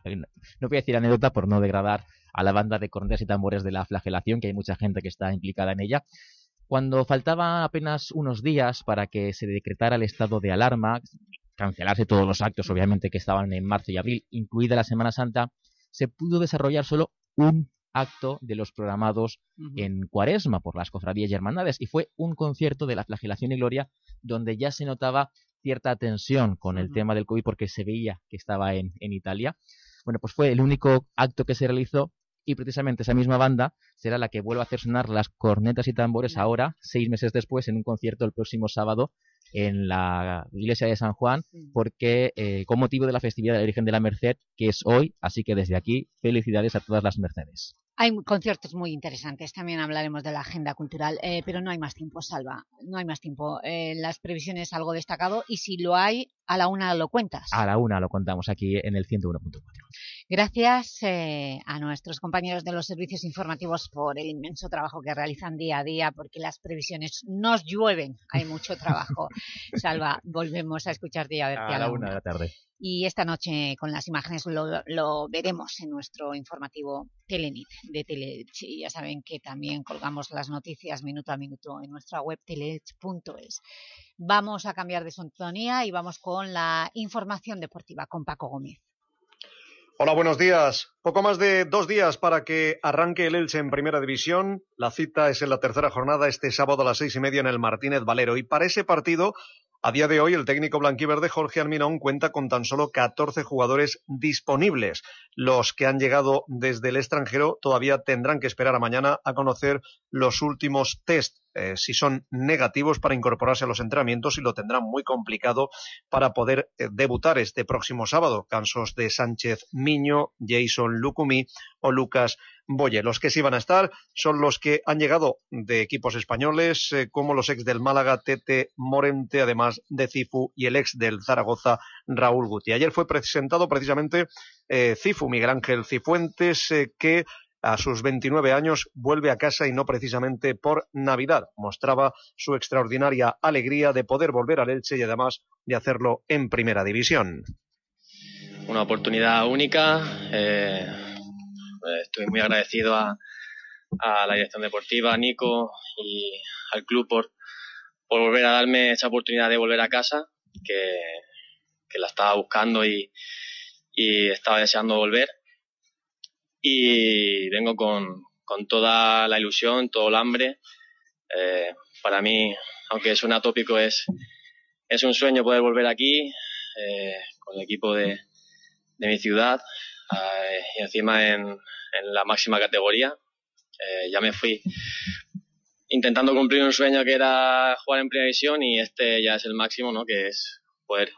No voy a decir anécdota por no degradar a la banda de cornetas y tambores de la flagelación, que hay mucha gente que está implicada en ella. Cuando faltaba apenas unos días para que se decretara el estado de alarma, cancelarse todos los actos, obviamente, que estaban en marzo y abril, incluida la Semana Santa, se pudo desarrollar solo un acto de los programados uh -huh. en Cuaresma por las cofradías y hermandades y fue un concierto de la flagelación y gloria donde ya se notaba cierta tensión con el uh -huh. tema del COVID porque se veía que estaba en, en Italia. Bueno, pues fue el único acto que se realizó y precisamente esa misma banda será la que vuelva a hacer sonar las cornetas y tambores ahora, seis meses después, en un concierto el próximo sábado en la iglesia de San Juan, porque eh, con motivo de la festividad de la Virgen de la Merced, que es hoy, así que desde aquí, felicidades a todas las Mercedes. Hay conciertos muy interesantes, también hablaremos de la agenda cultural, eh, pero no hay más tiempo, Salva, no hay más tiempo. Eh, las previsiones algo destacado y si lo hay, a la una lo cuentas. A la una lo contamos aquí en el 101.4. Gracias eh, a nuestros compañeros de los servicios informativos por el inmenso trabajo que realizan día a día, porque las previsiones nos llueven, hay mucho trabajo. Salva, volvemos a escucharte y a verte a, a la una de la tarde. Y esta noche con las imágenes lo, lo veremos en nuestro informativo Telenit de Teleelch. Y ya saben que también colgamos las noticias minuto a minuto en nuestra web teleelch.es. Vamos a cambiar de sintonía y vamos con la información deportiva con Paco Gómez. Hola, buenos días. Poco más de dos días para que arranque el Elche en Primera División. La cita es en la tercera jornada este sábado a las seis y media en el Martínez Valero. Y para ese partido, a día de hoy, el técnico blanquiverde Jorge Almirón cuenta con tan solo 14 jugadores disponibles. Los que han llegado desde el extranjero todavía tendrán que esperar a mañana a conocer los últimos test eh, si son negativos para incorporarse a los entrenamientos y lo tendrán muy complicado para poder eh, debutar este próximo sábado. Cansos de Sánchez Miño, Jason Lucumí o Lucas Boye. Los que sí van a estar son los que han llegado de equipos españoles, eh, como los ex del Málaga, Tete Morente, además de Cifu y el ex del Zaragoza, Raúl Guti. Ayer fue presentado precisamente Cifu, Miguel Ángel Cifuentes, que a sus 29 años vuelve a casa y no precisamente por Navidad. Mostraba su extraordinaria alegría de poder volver al Elche y además de hacerlo en primera división. Una oportunidad única. Eh, estoy muy agradecido a, la dirección deportiva, a Nico y al club por, por volver a darme esa oportunidad de volver a casa, que, la estaba buscando y estaba deseando volver y vengo con, con toda la ilusión, todo el hambre. Eh, para mí, aunque suena tópico, es, es un sueño poder volver aquí eh, con el equipo de, de mi ciudad eh, y encima en, en, la máxima categoría. Eh, ya me fui intentando cumplir un sueño que era jugar en primera división y este ya es el máximo, ¿no? que es poder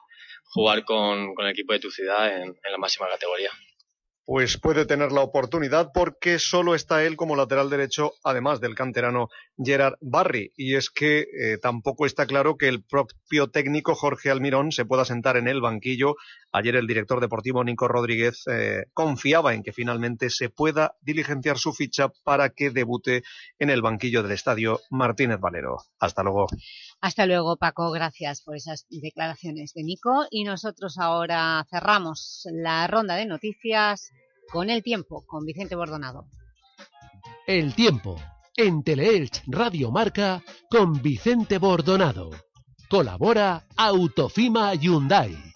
jugar con, con el equipo de tu ciudad en, en la máxima categoría pues puede tener la oportunidad porque solo está él como lateral derecho, además del canterano Gerard Barry. Y es que eh, tampoco está claro que el propio técnico Jorge Almirón se pueda sentar en el banquillo. Ayer el director deportivo Nico Rodríguez eh, confiaba en que finalmente se pueda diligenciar su ficha para que debute en el banquillo del estadio Martínez Valero. Hasta luego. Hasta luego, Paco. Gracias por esas declaraciones de Nico. Y nosotros ahora cerramos la ronda de noticias con el tiempo, con Vicente Bordonado. El tiempo, en Teleelch Radio Marca, con Vicente Bordonado. Colabora Autofima Hyundai.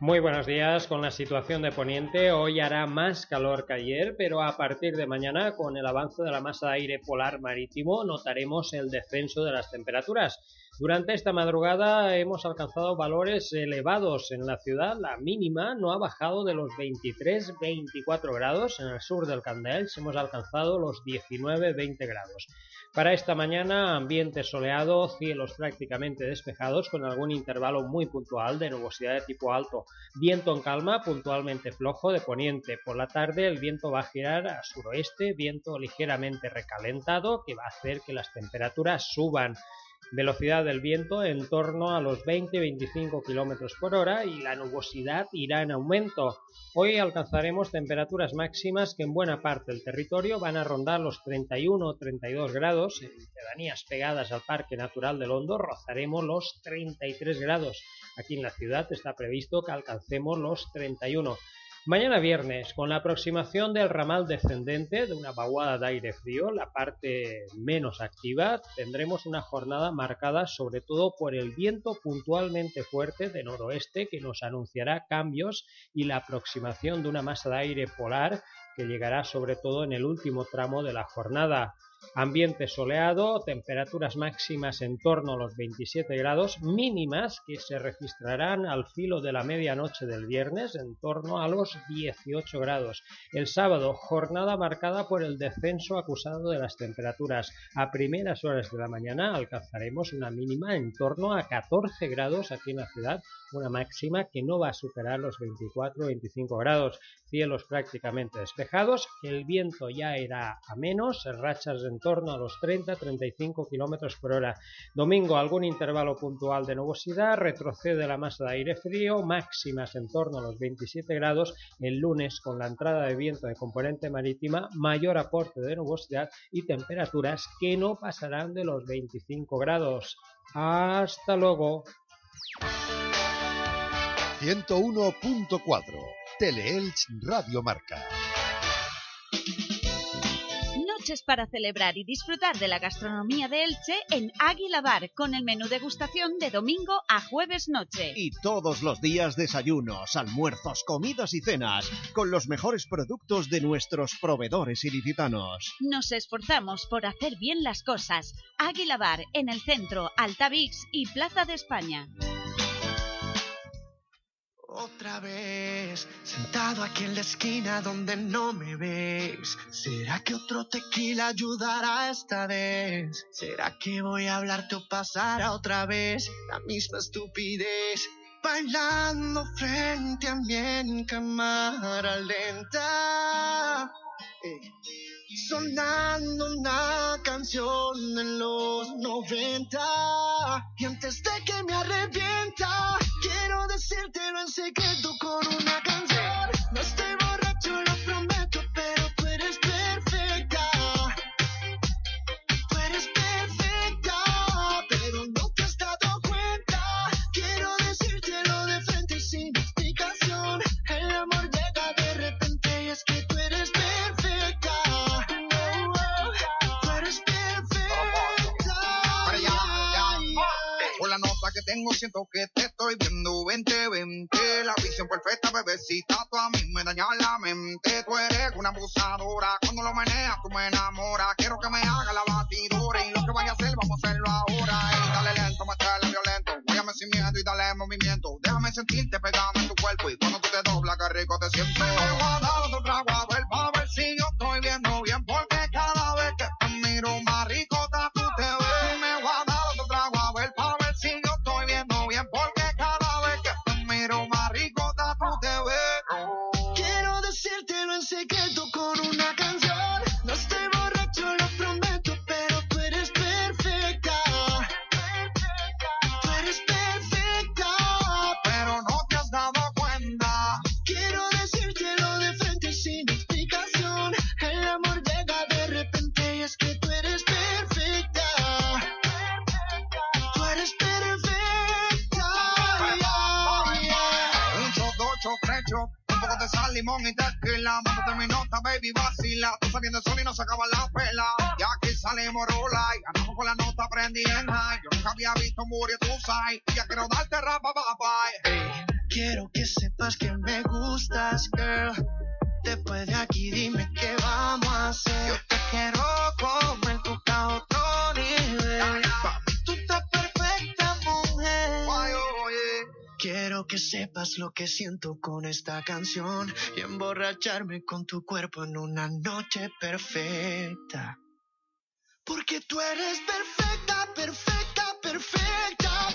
Muy buenos días. Con la situación de Poniente, hoy hará más calor que ayer, pero a partir de mañana, con el avance de la masa de aire polar marítimo, notaremos el descenso de las temperaturas. Durante esta madrugada hemos alcanzado valores elevados en la ciudad. La mínima no ha bajado de los 23-24 grados. En el sur del Candelch hemos alcanzado los 19-20 grados. Para esta mañana, ambiente soleado, cielos prácticamente despejados con algún intervalo muy puntual de nubosidad de tipo alto. Viento en calma, puntualmente flojo de poniente. Por la tarde el viento va a girar a suroeste, viento ligeramente recalentado que va a hacer que las temperaturas suban velocidad del viento en torno a los 20-25 km por hora y la nubosidad irá en aumento. Hoy alcanzaremos temperaturas máximas que en buena parte del territorio van a rondar los 31 32 grados. En pedanías pegadas al Parque Natural del Hondo rozaremos los 33 grados. Aquí en la ciudad está previsto que alcancemos los 31. Mañana viernes, con la aproximación del ramal descendente de una vaguada de aire frío, la parte menos activa, tendremos una jornada marcada sobre todo por el viento puntualmente fuerte de noroeste que nos anunciará cambios y la aproximación de una masa de aire polar que llegará sobre todo en el último tramo de la jornada. Ambiente soleado, temperaturas máximas en torno a los 27 grados, mínimas que se registrarán al filo de la medianoche del viernes en torno a los 18 grados. El sábado, jornada marcada por el descenso acusado de las temperaturas. A primeras horas de la mañana alcanzaremos una mínima en torno a 14 grados aquí en la ciudad, una máxima que no va a superar los 24-25 grados. Cielos prácticamente despejados, el viento ya irá a menos, rachas en torno a los 30-35 km por hora. Domingo algún intervalo puntual de nubosidad, retrocede la masa de aire frío, máximas en torno a los 27 grados. El lunes con la entrada de viento de componente marítima, mayor aporte de nubosidad y temperaturas que no pasarán de los 25 grados. Hasta luego. 101.4 Teleelch Radio Marca. Noches para celebrar y disfrutar de la gastronomía de Elche en Águila Bar con el menú degustación de domingo a jueves noche. Y todos los días desayunos, almuerzos, comidas y cenas con los mejores productos de nuestros proveedores ilicitanos. Nos esforzamos por hacer bien las cosas. Águila Bar en el centro, Altavix y Plaza de España. Otra vez, sentado aquí en la esquina donde no me ves. ¿Será que otro tequila ayudará esta vez? ¿Será que voy a hablarte o pasará otra vez la misma estupidez? Bailando frente a mí en lenta. Eh, Sonando una canción en los 90 Y antes de que me arrepienta Decírtelo en secreto con una tengo siento que te estoy viendo 2020 La visión perfecta, bebecita, tú a mí me daña la mente. Tú eres una abusadora, cuando lo meneas tú me enamoras. Quiero que me haga la batidora y lo que vaya a hacer vamos a hacerlo ahora. Y dale lento, métele violento, guáyame sin miedo y dale movimiento. Déjame sentirte pegado en tu cuerpo y cuando tú te doblas qué rico te siento. Me voy a dar otro trago a limón y tequila. Mándate mi nota, baby, vacila. Tú saliendo el sol y no se acaba la pela. Y aquí salimos rola y ganamos con la nota prendí en high. Yo nunca había visto Muri, tú sabes. Y ya quiero darte rapa, bye, Quiero que sepas que me gustas, girl. Después de aquí dime qué vamos a hacer. Yo te quiero comer tu a Que sepas lo que siento con esta canción y emborracharme con tu cuerpo en una noche perfecta. Porque tú eres perfecta, perfecta, perfecta,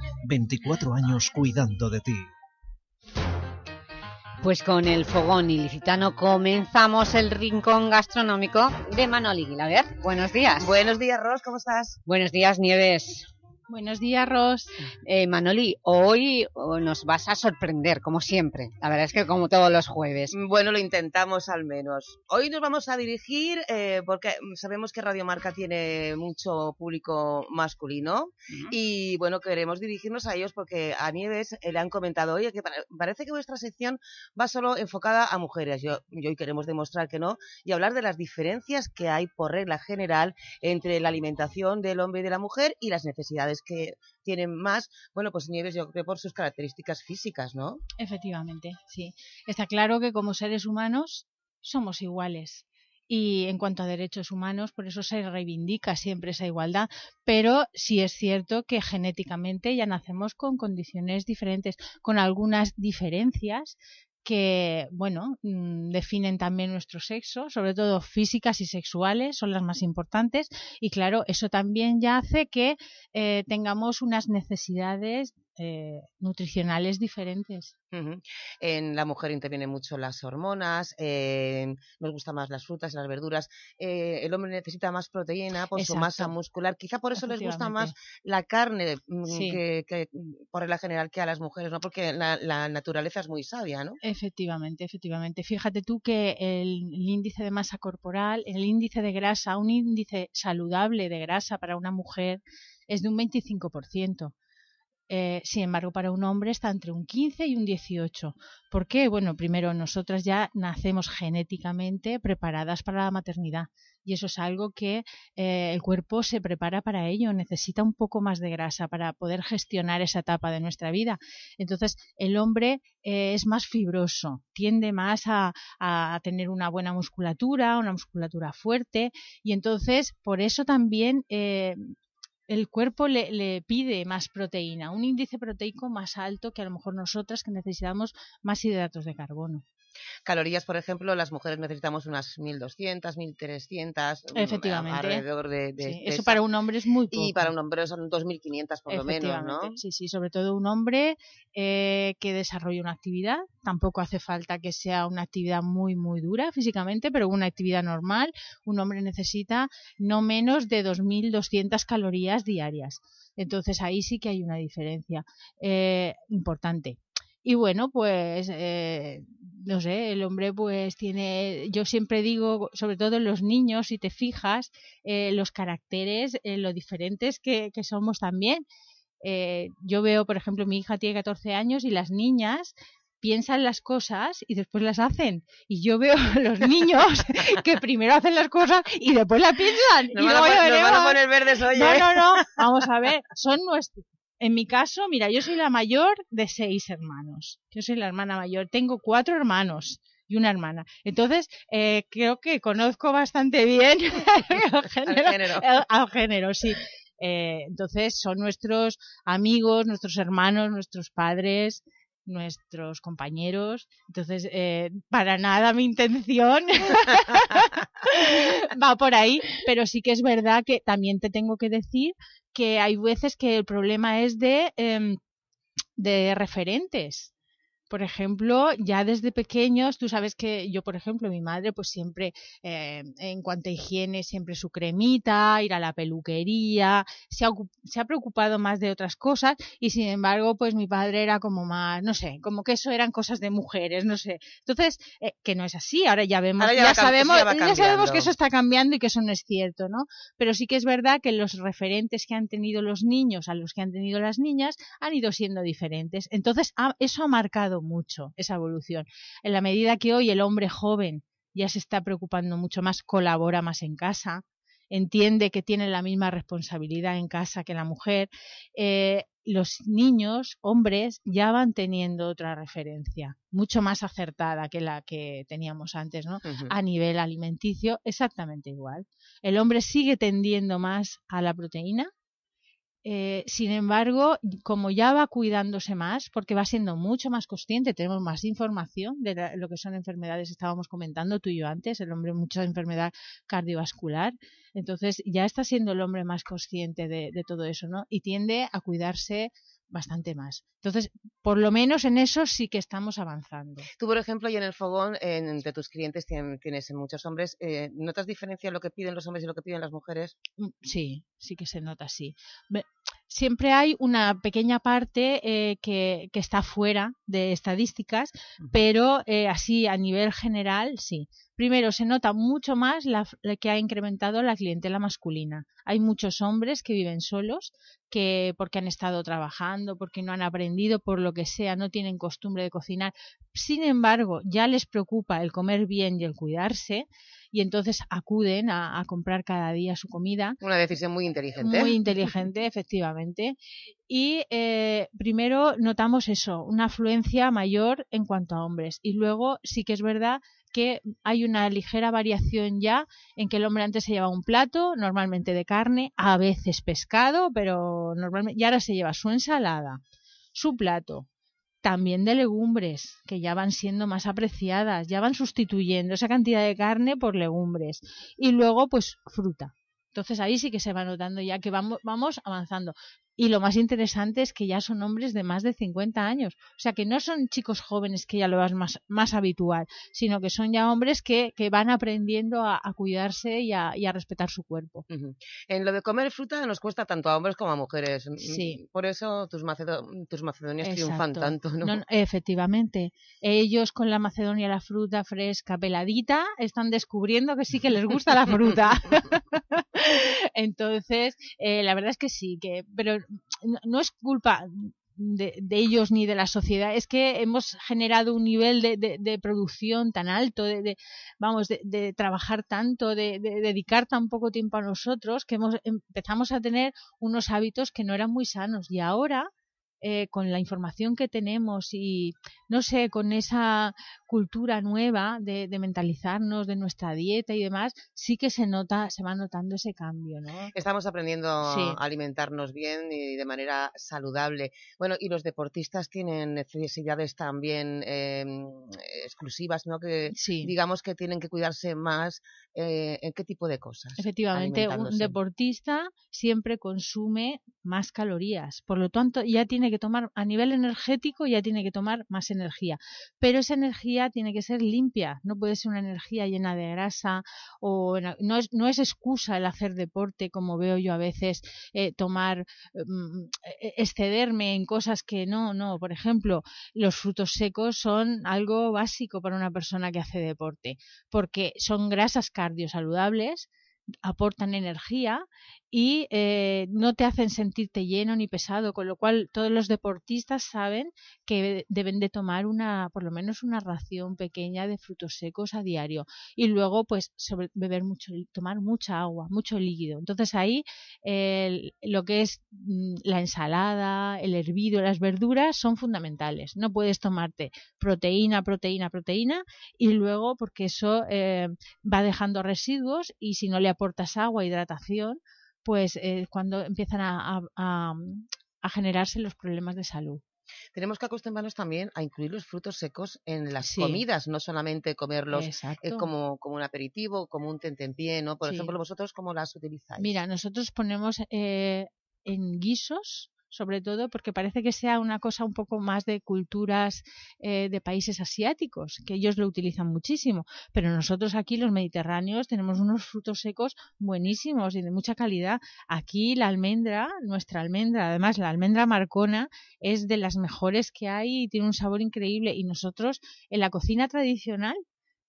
24 años cuidando de ti. Pues con el fogón ilicitano comenzamos el rincón gastronómico de Manoli Guilaber. Buenos días. Buenos días, Ros, ¿cómo estás? Buenos días, Nieves. Buenos días, Ros. Eh, Manoli, hoy nos vas a sorprender, como siempre. La verdad es que como todos los jueves. Bueno, lo intentamos al menos. Hoy nos vamos a dirigir, eh, porque sabemos que Radio Marca tiene mucho público masculino, y bueno, queremos dirigirnos a ellos porque a Nieves eh, le han comentado, oye, que pare- parece que vuestra sección va solo enfocada a mujeres. Yo, y hoy queremos demostrar que no, y hablar de las diferencias que hay por regla general entre la alimentación del hombre y de la mujer y las necesidades que tienen más, bueno, pues Nieves yo creo por sus características físicas, ¿no? Efectivamente, sí. Está claro que como seres humanos somos iguales. Y en cuanto a derechos humanos, por eso se reivindica siempre esa igualdad. Pero sí es cierto que genéticamente ya nacemos con condiciones diferentes, con algunas diferencias que, bueno, mm, definen también nuestro sexo, sobre todo físicas y sexuales, son las más importantes. Y claro, eso también ya hace que eh, tengamos unas necesidades eh, nutricionales diferentes. En la mujer intervienen mucho las hormonas, eh, nos gustan más las frutas y las verduras. eh, el hombre necesita más proteína por su masa muscular. Quizá por eso les gusta más la carne mm, Sí. que, que, mm, por regla general que a las mujeres, ¿no? Porque la, la naturaleza es muy sabia, ¿no? Efectivamente, efectivamente. Fíjate tú que el, el índice de masa corporal, el índice de grasa, un índice saludable de grasa para una mujer es de un 25%. Eh, sin embargo, para un hombre está entre un 15 y un 18. ¿Por qué? Bueno, primero, nosotras ya nacemos genéticamente preparadas para la maternidad y eso es algo que eh, el cuerpo se prepara para ello, necesita un poco más de grasa para poder gestionar esa etapa de nuestra vida. Entonces, el hombre eh, es más fibroso, tiende más a, tener una buena musculatura, una musculatura fuerte y entonces, por eso también... el cuerpo le, le pide más proteína, un índice proteico más alto que a lo mejor nosotras que necesitamos más hidratos de carbono. Calorías, por ejemplo, las mujeres necesitamos unas 1200, 1300, mm, Efectivamente. alrededor de, de- Sí, de eso para un hombre es muy poco. Y para un hombre son 2500 por lo menos, ¿no? Sí, sí, sobre todo un hombre eh, que desarrolle una actividad. Tampoco hace falta que sea una actividad muy, muy dura físicamente, pero una actividad normal. Un hombre necesita no menos de 2.200 calorías diarias. Entonces ahí sí que hay una diferencia eh, importante. Y bueno, pues, eh, no sé, el hombre pues tiene, yo siempre digo, sobre todo en los niños, si te fijas, eh, los caracteres, eh, lo diferentes que, que somos también. Eh, yo veo, por ejemplo, mi hija tiene 14 años y las niñas piensan las cosas y después las hacen. Y yo veo a los niños que primero hacen las cosas y después las piensan. Nos y van a poner verdes hoy, No, ¿eh? no, no. Vamos a ver. Son nuestros. En mi caso, mira, yo soy la mayor de seis hermanos. Yo soy la hermana mayor. Tengo cuatro hermanos y una hermana. Entonces, eh, creo que conozco bastante bien el género, género. el- al género, sí. Eh, entonces, son nuestros amigos, nuestros hermanos, nuestros padres, nuestros compañeros. Entonces, eh, para nada mi intención va por ahí, pero sí que es verdad que también te tengo que decir que hay veces que el problema es de, em, de referentes. Por ejemplo, ya desde pequeños, tú sabes que yo, por ejemplo, mi madre, pues siempre, eh, en cuanto a higiene, siempre su cremita, ir a la peluquería, se ha, se ha preocupado más de otras cosas y sin embargo, pues mi padre era como más, no sé, como que eso eran cosas de mujeres, no sé. Entonces, eh, que no es así, ahora ya vemos, Ahora ya sabemos, ya sabemos que eso está cambiando y que eso no es cierto, ¿no? Pero sí que es verdad que los referentes que han tenido los niños a los que han tenido las niñas han ido siendo diferentes. Entonces, ha- eso ha marcado mucho esa evolución. En la medida que hoy el hombre joven ya se está preocupando mucho más, colabora más en casa, entiende que tiene la misma responsabilidad en casa que la mujer, eh, los niños, hombres, ya van teniendo otra referencia, mucho más acertada que la que teníamos antes, ¿no? A nivel alimenticio, exactamente igual. El hombre sigue tendiendo más a la proteína, eh, sin embargo, como ya va cuidándose más, porque va siendo mucho más consciente, tenemos más información de la- lo que son enfermedades, estábamos comentando tú y yo antes, el hombre mucha enfermedad cardiovascular, entonces ya está siendo el hombre más consciente de, de todo eso, ¿no? Y tiende a cuidarse bastante más. Entonces, por lo menos en eso sí que estamos avanzando. Tú, por ejemplo, y en el fogón, en- entre tus clientes tien- tienes muchos hombres, eh, ¿notas diferencia en lo que piden los hombres y lo que piden las mujeres? Mm, Sí, sí que se nota así. Ve- Siempre hay una pequeña parte eh, que, que está fuera de estadísticas, pero eh, así a nivel general sí. Primero, se nota mucho más la, la que ha incrementado la clientela masculina. Hay muchos hombres que viven solos, que porque han estado trabajando, porque no han aprendido, por lo que sea, no tienen costumbre de cocinar. Sin embargo, ya les preocupa el comer bien y el cuidarse, y entonces acuden a, a comprar cada día su comida. Una decisión muy inteligente. Muy inteligente, efectivamente. Y eh, primero notamos eso, una afluencia mayor en cuanto a hombres. Y luego sí que es verdad que hay una ligera variación ya en que el hombre antes se lleva un plato, normalmente de carne, a veces pescado, pero normalmente, y ahora se lleva su ensalada, su plato, también de legumbres, que ya van siendo más apreciadas, ya van sustituyendo esa cantidad de carne por legumbres. Y luego, pues, fruta. Entonces ahí sí que se va notando ya que vamos, vamos avanzando. Y lo más interesante es que ya son hombres de más de 50 años. O sea, que no son chicos jóvenes que ya lo es más, más habitual, sino que son ya hombres que, que van aprendiendo a, a cuidarse y a, y a respetar su cuerpo. En lo de comer fruta nos cuesta tanto a hombres como a mujeres. Mm, Sí. Por eso tus, macedo- tus macedonias triunfan tanto, ¿no? No, no, efectivamente. Ellos con la macedonia, la fruta fresca, peladita, están descubriendo que sí que les gusta la fruta. Entonces, eh, la verdad es que sí, que, pero no, es culpa de, de ellos ni de la sociedad, es que hemos generado un nivel de, de- de producción tan alto, de, vamos, de, trabajar tanto, de, de dedicar tan poco tiempo a nosotros, que hemos, empezamos a tener unos hábitos que no eran muy sanos. Y ahora, eh, con la información que tenemos y, no sé, con esa cultura nueva de, de mentalizarnos de nuestra dieta y demás, sí que se nota, se va notando ese cambio, ¿no? Estamos aprendiendo Sí. a alimentarnos bien y de manera saludable. Bueno, y los deportistas tienen necesidades también eh, exclusivas, ¿no? Que digamos que tienen que cuidarse más. eh, ¿En qué tipo de cosas? Efectivamente, un deportista siempre consume más calorías, por lo tanto ya tiene que tomar, a nivel energético ya tiene que tomar más energía, pero esa energía tiene que ser limpia, no puede ser una energía llena de grasa o no es, no es excusa el hacer deporte como veo yo a veces, eh, tomar, mm, eh, excederme en cosas que no, no, por ejemplo, los frutos secos son algo básico para una persona que hace deporte, porque son grasas cardiosaludables, aportan energía y eh, no te hacen sentirte lleno ni pesado, con lo cual todos los deportistas saben que deben de tomar una, por lo menos una ración pequeña de frutos secos a diario y luego pues sobre, beber mucho, tomar mucha agua, mucho líquido. Entonces ahí el- lo que es mm, la ensalada, el hervido, las verduras son fundamentales. No puedes tomarte proteína, proteína, proteína y luego porque eso eh, va dejando residuos y si no le aportas agua, hidratación, pues eh, cuando empiezan a, a- a- a generarse los problemas de salud. Tenemos que acostumbrarnos también a incluir los frutos secos en las Sí. comidas, no solamente comerlos eh, como, como un aperitivo, como un tentempié, ¿no? Por Sí. ejemplo, vosotros, ¿cómo las utilizáis? Mira, nosotros ponemos eh, en guisos sobre todo porque parece que sea una cosa un poco más de culturas eh, de países asiáticos, que ellos lo utilizan muchísimo. Pero nosotros aquí, los mediterráneos, tenemos unos frutos secos buenísimos y de mucha calidad. Aquí la almendra, nuestra almendra, además la almendra marcona, es de las mejores que hay y tiene un sabor increíble. Y nosotros, en la cocina tradicional,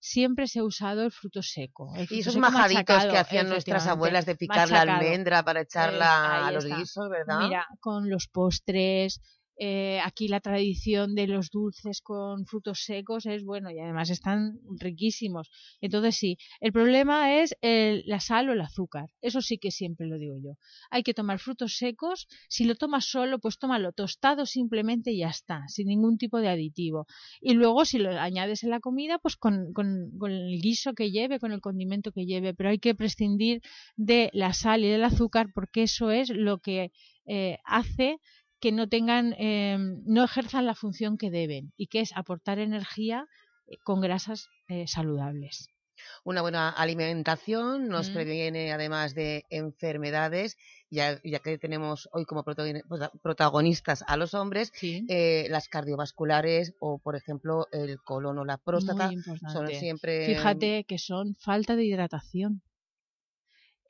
siempre se ha usado el fruto seco. El Y esos seco majaditos que hacían nuestras abuelas de picar la almendra para echarla a los guisos, ¿verdad? Mira, con los postres, eh, aquí la tradición de los dulces con frutos secos es bueno y además están riquísimos. Entonces sí, el problema es el- la sal o el azúcar. Eso sí que siempre lo digo yo. Hay que tomar frutos secos. Si lo tomas solo, pues tómalo tostado simplemente y ya está, sin ningún tipo de aditivo. Y luego si lo añades en la comida, pues con, con- con el guiso que lleve, con el condimento que lleve. Pero hay que prescindir de la sal y del azúcar porque eso es lo que eh, hace que no tengan, eh, no ejerzan la función que deben y que es aportar energía eh, con grasas eh, saludables. Una buena alimentación nos Mm. previene además de enfermedades, ya, ya que tenemos hoy como protagoni- prota- protagonistas a los hombres, eh, las cardiovasculares o, por ejemplo, el colon o la próstata son siempre... Fíjate que son falta de hidratación.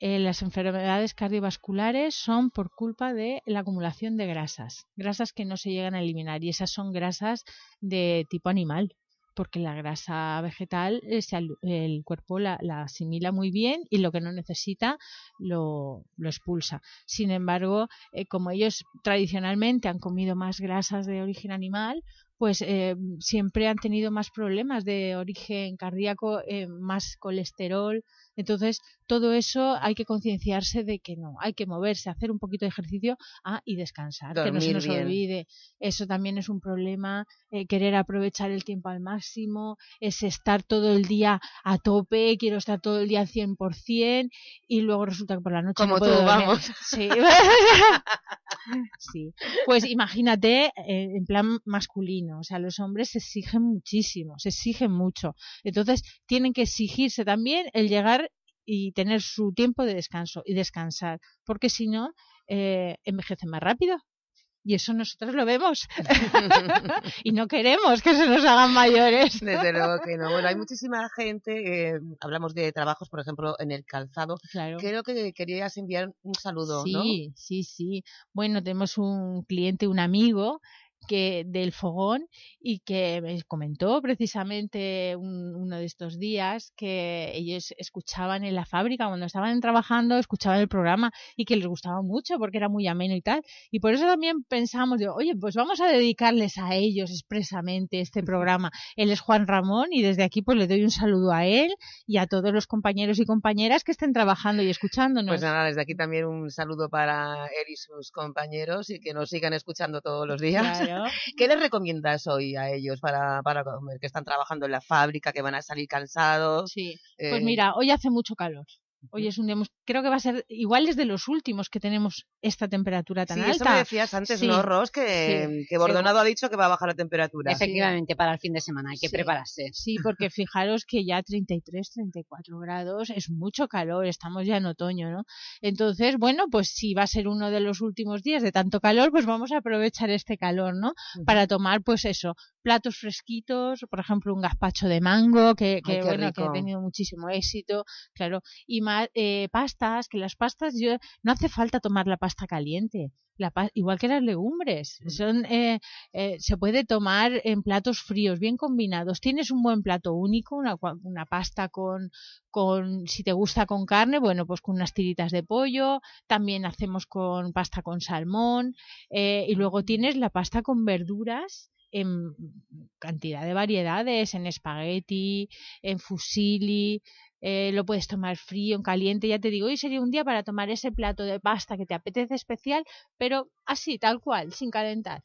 Eh, las enfermedades cardiovasculares son por culpa de la acumulación de grasas, grasas que no se llegan a eliminar y esas son grasas de tipo animal, porque la grasa vegetal eh, el cuerpo la, la asimila muy bien y lo que no necesita lo, lo expulsa. Sin embargo, eh, como ellos tradicionalmente han comido más grasas de origen animal, pues eh, siempre han tenido más problemas de origen cardíaco, eh, más colesterol. Entonces, todo eso hay que concienciarse de que no, hay que moverse, hacer un poquito de ejercicio ah, y descansar, que no se nos bien. olvide. Eso también es un problema, eh, querer aprovechar el tiempo al máximo, es estar todo el día a tope, quiero estar todo el día al 100% y luego resulta que por la noche Como no puedo tú, dormir. vamos. Sí. Sí, pues imagínate eh, en plan masculino, o sea, los hombres se exigen muchísimo, se exigen mucho. Entonces, tienen que exigirse también el llegar y tener su tiempo de descanso y descansar, porque si no, eh, envejecen más rápido. Y eso nosotros lo vemos. y no queremos que se nos hagan mayores. Desde luego que no. Bueno, hay muchísima gente, eh, hablamos de trabajos, por ejemplo, en el calzado. Claro. Creo que querías enviar un saludo, ¿no? Sí, sí, sí. Bueno, tenemos un cliente, un amigo que del fogón y que me comentó precisamente un- uno de estos días que ellos escuchaban en la fábrica cuando estaban trabajando escuchaban el programa y que les gustaba mucho porque era muy ameno y tal y por eso también pensamos digo, oye pues vamos a dedicarles a ellos expresamente este programa él es Juan Ramón y desde aquí pues le doy un saludo a él y a todos los compañeros y compañeras que estén trabajando y escuchándonos Pues nada, desde aquí también un saludo para él y sus compañeros y que nos sigan escuchando todos los días. Claro. ¿Qué les recomiendas hoy a ellos para, para comer? Que están trabajando en la fábrica, que van a salir cansados. Sí. Eh, Pues mira, hoy hace mucho calor. Hoy es un día, creo que va a ser igual es de los últimos que tenemos esta temperatura tan Sí, alta. eso me decías antes, Sí, ¿no, Ros? Que, sí. que Bordonado ha dicho que va a bajar la temperatura. Efectivamente, para el fin de semana hay que Sí. prepararse. Sí, porque fijaros que ya 33, 34 grados es mucho calor, estamos ya en otoño, ¿no? Entonces, bueno, pues si va a ser uno de los últimos días de tanto calor, pues vamos a aprovechar este calor, ¿no? Para tomar, pues eso, platos fresquitos, por ejemplo, un gazpacho de mango, que, que Ay, bueno, que ha tenido muchísimo éxito, claro, y más, pastas, que las pastas, yo, no hace falta tomar la pasta caliente, la pa- igual que las legumbres, son, eh, eh, se puede tomar en platos fríos, bien combinados. Tienes un buen plato único, una, una pasta con, con, si te gusta con carne, bueno, pues con unas tiritas de pollo, también hacemos con pasta con salmón, eh, y luego tienes la pasta con verduras en cantidad de variedades, en espagueti, en fusilli, eh, lo puedes tomar frío, en caliente, ya te digo, hoy sería un día para tomar ese plato de pasta que te apetece especial, pero así, tal cual, sin calentar.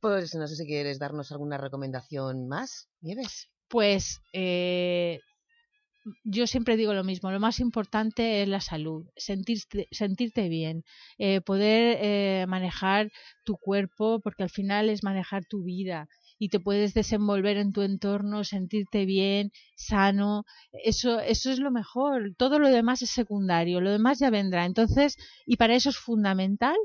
Pues no sé si quieres darnos alguna recomendación más, Nieves. Pues eh, yo siempre digo lo mismo, lo más importante es la salud, sentirte, sentirte bien, eh, poder eh, manejar tu cuerpo, porque al final es manejar tu vida y te puedes desenvolver en tu entorno, sentirte bien, sano, eso, eso es lo mejor, todo lo demás es secundario, lo demás ya vendrá. Entonces, y para eso es fundamental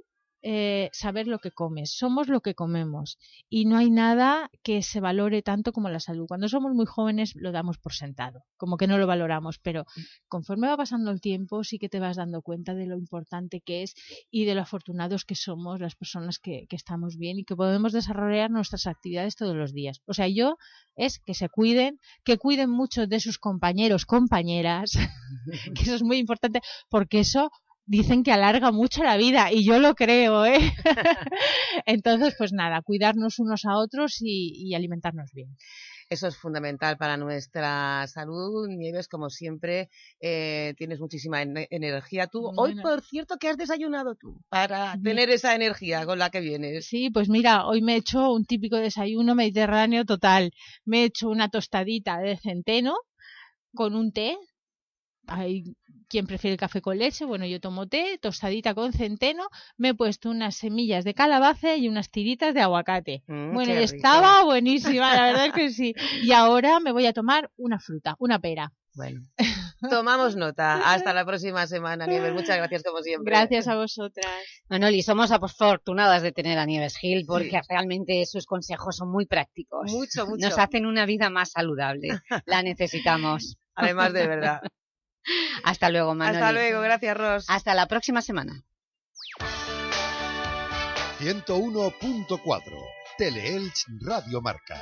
eh, saber lo que comes. Somos lo que comemos y no hay nada que se valore tanto como la salud. Cuando somos muy jóvenes lo damos por sentado, como que no lo valoramos, pero conforme va pasando el tiempo sí que te vas dando cuenta de lo importante que es y de lo afortunados que somos las personas que, que estamos bien y que podemos desarrollar nuestras actividades todos los días. O sea, yo es que se cuiden, que cuiden mucho de sus compañeros, compañeras, que eso es muy importante porque eso dicen que alarga mucho la vida y yo lo creo, ¿eh? Entonces, pues nada, cuidarnos unos a otros y, y, alimentarnos bien. Eso es fundamental para nuestra salud. Nieves, como siempre, eh, tienes muchísima en energía. Tú, bueno. hoy, por cierto, ¿qué has desayunado tú para tener esa energía con la que vienes? Sí, pues mira, hoy me he hecho un típico desayuno mediterráneo total. Me he hecho una tostadita de centeno con un té, hay quien prefiere el café con leche, bueno, yo tomo té, tostadita con centeno, me he puesto unas semillas de calabaza y unas tiritas de aguacate. Mm, bueno, y estaba buenísima, la verdad es que sí. Y ahora me voy a tomar una fruta, una pera. Bueno, tomamos nota. Hasta la próxima semana, Nieves. Muchas gracias, como siempre. Gracias a vosotras. Manoli, somos afortunadas de tener a Nieves Gil porque sí. realmente sus consejos son muy prácticos. Mucho, mucho. Nos hacen una vida más saludable. La necesitamos. Además, de verdad. Hasta luego, Manoli. Hasta luego, gracias, Ros. Hasta la próxima semana. 101.4 Teleelch Radio Marca.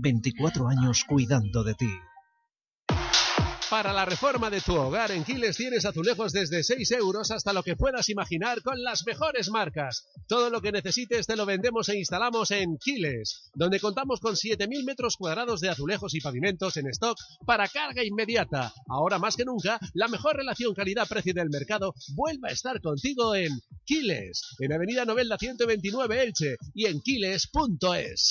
24 años cuidando de ti. Para la reforma de tu hogar en Quiles tienes azulejos desde 6 euros hasta lo que puedas imaginar con las mejores marcas. Todo lo que necesites te lo vendemos e instalamos en Quiles, donde contamos con 7.000 metros cuadrados de azulejos y pavimentos en stock para carga inmediata. Ahora más que nunca, la mejor relación calidad-precio del mercado vuelve a estar contigo en Quiles, en Avenida Novelda 129 Elche y en quiles.es.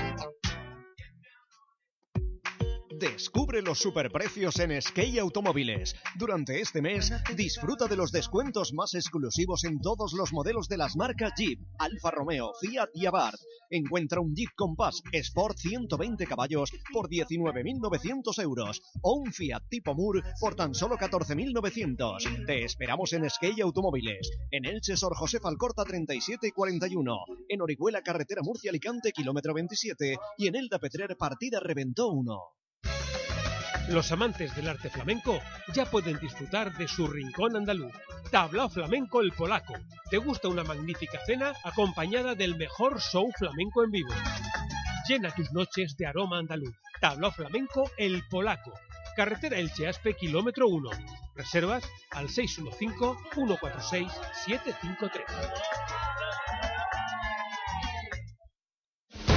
Descubre los superprecios en Skate Automóviles. Durante este mes, disfruta de los descuentos más exclusivos en todos los modelos de las marcas Jeep, Alfa Romeo, Fiat y Abarth. Encuentra un Jeep Compass Sport 120 caballos por 19.900 euros o un Fiat tipo Mur por tan solo 14.900. Te esperamos en Skate Automóviles, en Elche Sor José Falcorta 37 y 41, en Orihuela Carretera Murcia Alicante kilómetro 27 y en Elda Petrer Partida Reventó 1. Los amantes del arte flamenco ya pueden disfrutar de su rincón andaluz. Tablao Flamenco el Polaco. ¿Te gusta una magnífica cena acompañada del mejor show flamenco en vivo? Llena tus noches de aroma andaluz. Tablao Flamenco el Polaco. Carretera Elche Aspe, kilómetro 1. Reservas al 615-146-753.